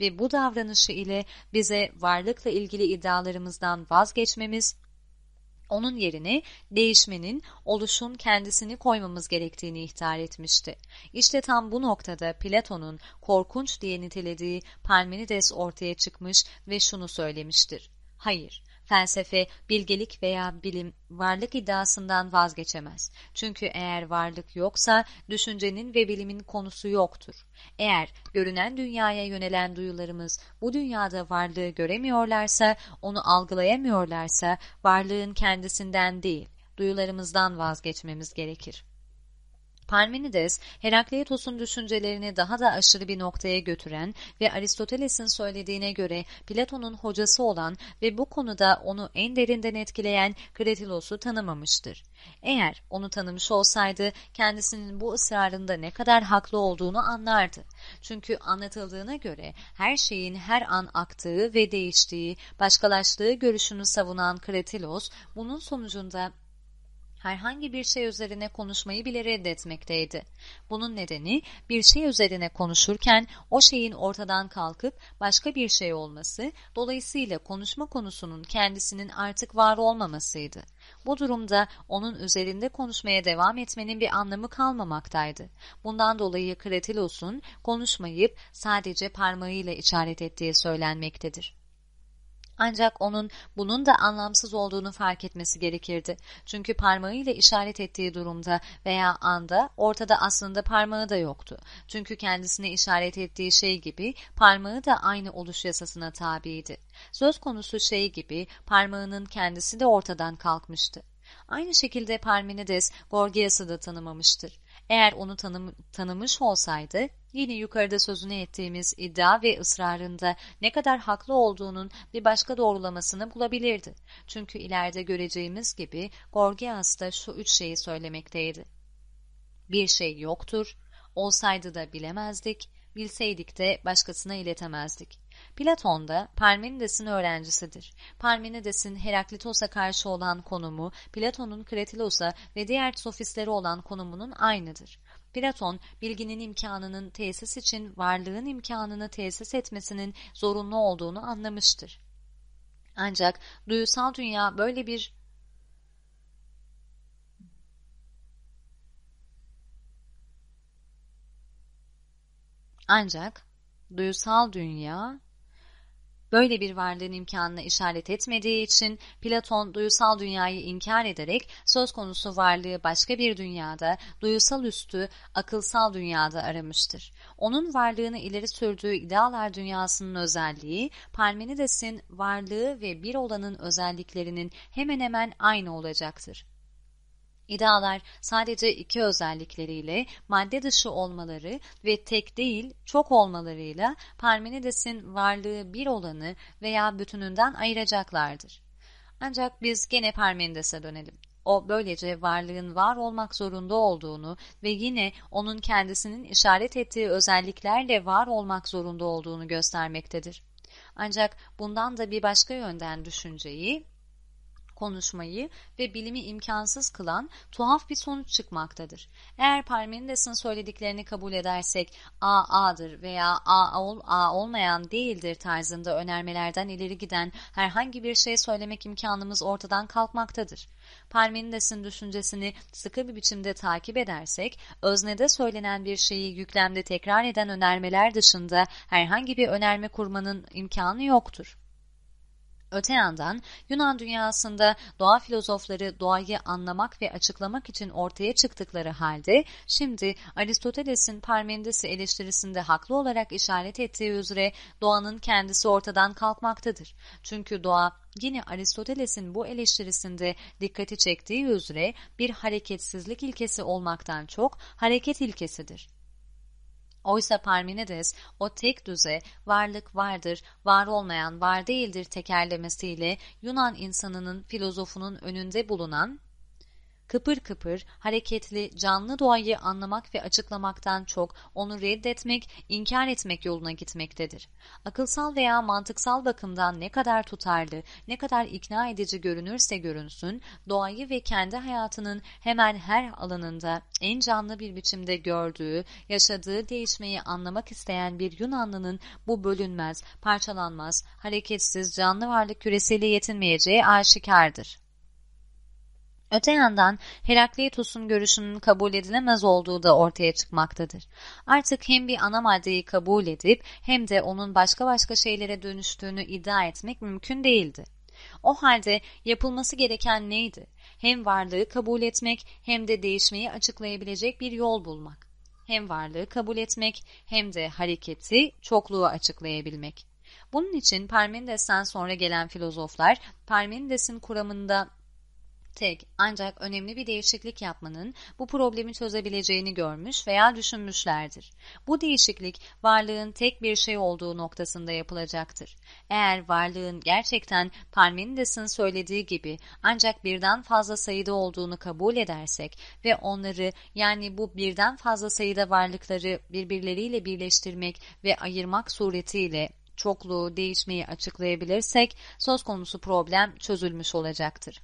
ve bu davranışı ile bize varlıkla ilgili iddialarımızdan vazgeçmemiz, onun yerine değişmenin, oluşun kendisini koymamız gerektiğini ihtar etmişti. İşte tam bu noktada Platon'un korkunç diye nitelediği Parmenides ortaya çıkmış ve şunu söylemiştir. Hayır, Felsefe, bilgelik veya bilim varlık iddiasından vazgeçemez. Çünkü eğer varlık yoksa düşüncenin ve bilimin konusu yoktur. Eğer görünen dünyaya yönelen duyularımız bu dünyada varlığı göremiyorlarsa, onu algılayamıyorlarsa varlığın kendisinden değil, duyularımızdan vazgeçmemiz gerekir. Parmenides, Herakleitos'un düşüncelerini daha da aşırı bir noktaya götüren ve Aristoteles'in söylediğine göre Platon'un hocası olan ve bu konuda onu en derinden etkileyen Kretilos'u tanımamıştır. Eğer onu tanımış olsaydı kendisinin bu ısrarında ne kadar haklı olduğunu anlardı. Çünkü anlatıldığına göre her şeyin her an aktığı ve değiştiği, başkalaştığı görüşünü savunan Kretilos bunun sonucunda herhangi bir şey üzerine konuşmayı bile reddetmekteydi. Bunun nedeni bir şey üzerine konuşurken o şeyin ortadan kalkıp başka bir şey olması, dolayısıyla konuşma konusunun kendisinin artık var olmamasıydı. Bu durumda onun üzerinde konuşmaya devam etmenin bir anlamı kalmamaktaydı. Bundan dolayı Kretilos'un konuşmayıp sadece parmağıyla işaret ettiği söylenmektedir. Ancak onun bunun da anlamsız olduğunu fark etmesi gerekirdi. Çünkü parmağıyla işaret ettiği durumda veya anda ortada aslında parmağı da yoktu. Çünkü kendisine işaret ettiği şey gibi parmağı da aynı oluş yasasına tabiydi. Söz konusu şey gibi parmağının kendisi de ortadan kalkmıştı. Aynı şekilde Parmenides Gorgias'ı da tanımamıştır. Eğer onu tanım, tanımış olsaydı yine yukarıda sözünü ettiğimiz iddia ve ısrarında ne kadar haklı olduğunun bir başka doğrulamasını bulabilirdi. Çünkü ileride göreceğimiz gibi Gorgias da şu üç şeyi söylemekteydi. Bir şey yoktur, olsaydı da bilemezdik, bilseydik de başkasına iletemezdik. Platon da Parmenides'in öğrencisidir. Parmenides'in Heraklitos'a karşı olan konumu, Platon'un Kretilos'a ve diğer sofistleri olan konumunun aynıdır. Platon, bilginin imkanının tesis için varlığın imkanını tesis etmesinin zorunlu olduğunu anlamıştır. Ancak duyusal dünya böyle bir Ancak duyusal dünya böyle bir varlığın imkanına işaret etmediği için Platon duyusal dünyayı inkar ederek söz konusu varlığı başka bir dünyada, duyusal üstü akılsal dünyada aramıştır. Onun varlığını ileri sürdüğü idealar dünyasının özelliği, Parmenides'in varlığı ve bir olanın özelliklerinin hemen hemen aynı olacaktır. İdealar sadece iki özellikleriyle madde dışı olmaları ve tek değil çok olmalarıyla Parmenides'in varlığı bir olanı veya bütününden ayıracaklardır. Ancak biz gene Parmenides'e dönelim. O böylece varlığın var olmak zorunda olduğunu ve yine onun kendisinin işaret ettiği özelliklerle var olmak zorunda olduğunu göstermektedir. Ancak bundan da bir başka yönden düşünceyi konuşmayı ve bilimi imkansız kılan tuhaf bir sonuç çıkmaktadır. Eğer Parmenides'in söylediklerini kabul edersek A A'dır veya A, ol, A olmayan değildir tarzında önermelerden ileri giden herhangi bir şey söylemek imkanımız ortadan kalkmaktadır. Parmenides'in düşüncesini sıkı bir biçimde takip edersek, öznede söylenen bir şeyi yüklemde tekrar eden önermeler dışında herhangi bir önerme kurmanın imkanı yoktur. Öte yandan Yunan dünyasında doğa filozofları doğayı anlamak ve açıklamak için ortaya çıktıkları halde şimdi Aristoteles'in Parmenides'i eleştirisinde haklı olarak işaret ettiği üzere doğanın kendisi ortadan kalkmaktadır. Çünkü doğa yine Aristoteles'in bu eleştirisinde dikkati çektiği üzere bir hareketsizlik ilkesi olmaktan çok hareket ilkesidir. Oysa Parmenides o tek düze varlık vardır, var olmayan var değildir tekerlemesiyle Yunan insanının filozofunun önünde bulunan kıpır kıpır, hareketli, canlı doğayı anlamak ve açıklamaktan çok onu reddetmek, inkar etmek yoluna gitmektedir. Akılsal veya mantıksal bakımdan ne kadar tutarlı, ne kadar ikna edici görünürse görünsün, doğayı ve kendi hayatının hemen her alanında en canlı bir biçimde gördüğü, yaşadığı değişmeyi anlamak isteyen bir Yunanlının bu bölünmez, parçalanmaz, hareketsiz canlı varlık küresiyle yetinmeyeceği aşikardır. Öte yandan Herakleitos'un görüşünün kabul edilemez olduğu da ortaya çıkmaktadır. Artık hem bir ana maddeyi kabul edip hem de onun başka başka şeylere dönüştüğünü iddia etmek mümkün değildi. O halde yapılması gereken neydi? Hem varlığı kabul etmek hem de değişmeyi açıklayabilecek bir yol bulmak. Hem varlığı kabul etmek hem de hareketi, çokluğu açıklayabilmek. Bunun için Parmenides'ten sonra gelen filozoflar Parmenides'in kuramında tek ancak önemli bir değişiklik yapmanın bu problemi çözebileceğini görmüş veya düşünmüşlerdir. Bu değişiklik varlığın tek bir şey olduğu noktasında yapılacaktır. Eğer varlığın gerçekten Parmenides'in söylediği gibi ancak birden fazla sayıda olduğunu kabul edersek ve onları yani bu birden fazla sayıda varlıkları birbirleriyle birleştirmek ve ayırmak suretiyle çokluğu, değişmeyi açıklayabilirsek söz konusu problem çözülmüş olacaktır.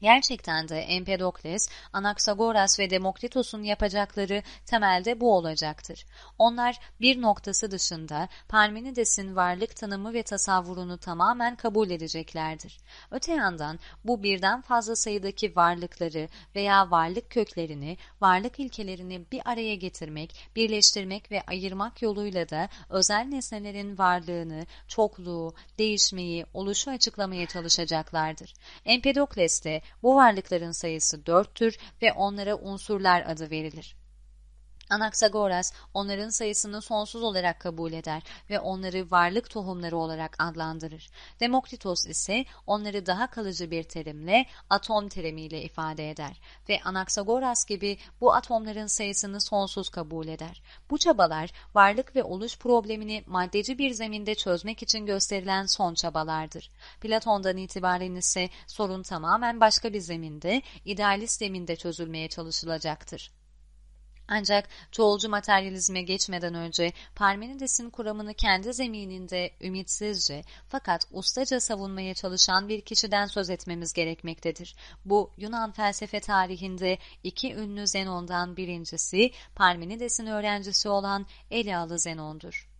Gerçekten de Empedokles, Anaksagoras ve Demokritos'un yapacakları temelde bu olacaktır. Onlar bir noktası dışında Parmenides'in varlık tanımı ve tasavvurunu tamamen kabul edeceklerdir. Öte yandan bu birden fazla sayıdaki varlıkları veya varlık köklerini, varlık ilkelerini bir araya getirmek, birleştirmek ve ayırmak yoluyla da özel nesnelerin varlığını, çokluğu, değişmeyi, oluşu açıklamaya çalışacaklardır. Empedokles de bu varlıkların sayısı dörttür ve onlara unsurlar adı verilir. Anaksagoras onların sayısını sonsuz olarak kabul eder ve onları varlık tohumları olarak adlandırır. Demokritos ise onları daha kalıcı bir terimle atom terimiyle ifade eder ve Anaksagoras gibi bu atomların sayısını sonsuz kabul eder. Bu çabalar varlık ve oluş problemini maddeci bir zeminde çözmek için gösterilen son çabalardır. Platon'dan itibaren ise sorun tamamen başka bir zeminde, idealist zeminde çözülmeye çalışılacaktır. Ancak çoğulcu materyalizme geçmeden önce Parmenides'in kuramını kendi zemininde ümitsizce fakat ustaca savunmaya çalışan bir kişiden söz etmemiz gerekmektedir. Bu Yunan felsefe tarihinde iki ünlü Zenon'dan birincisi Parmenides'in öğrencisi olan Elialı Zenon'dur.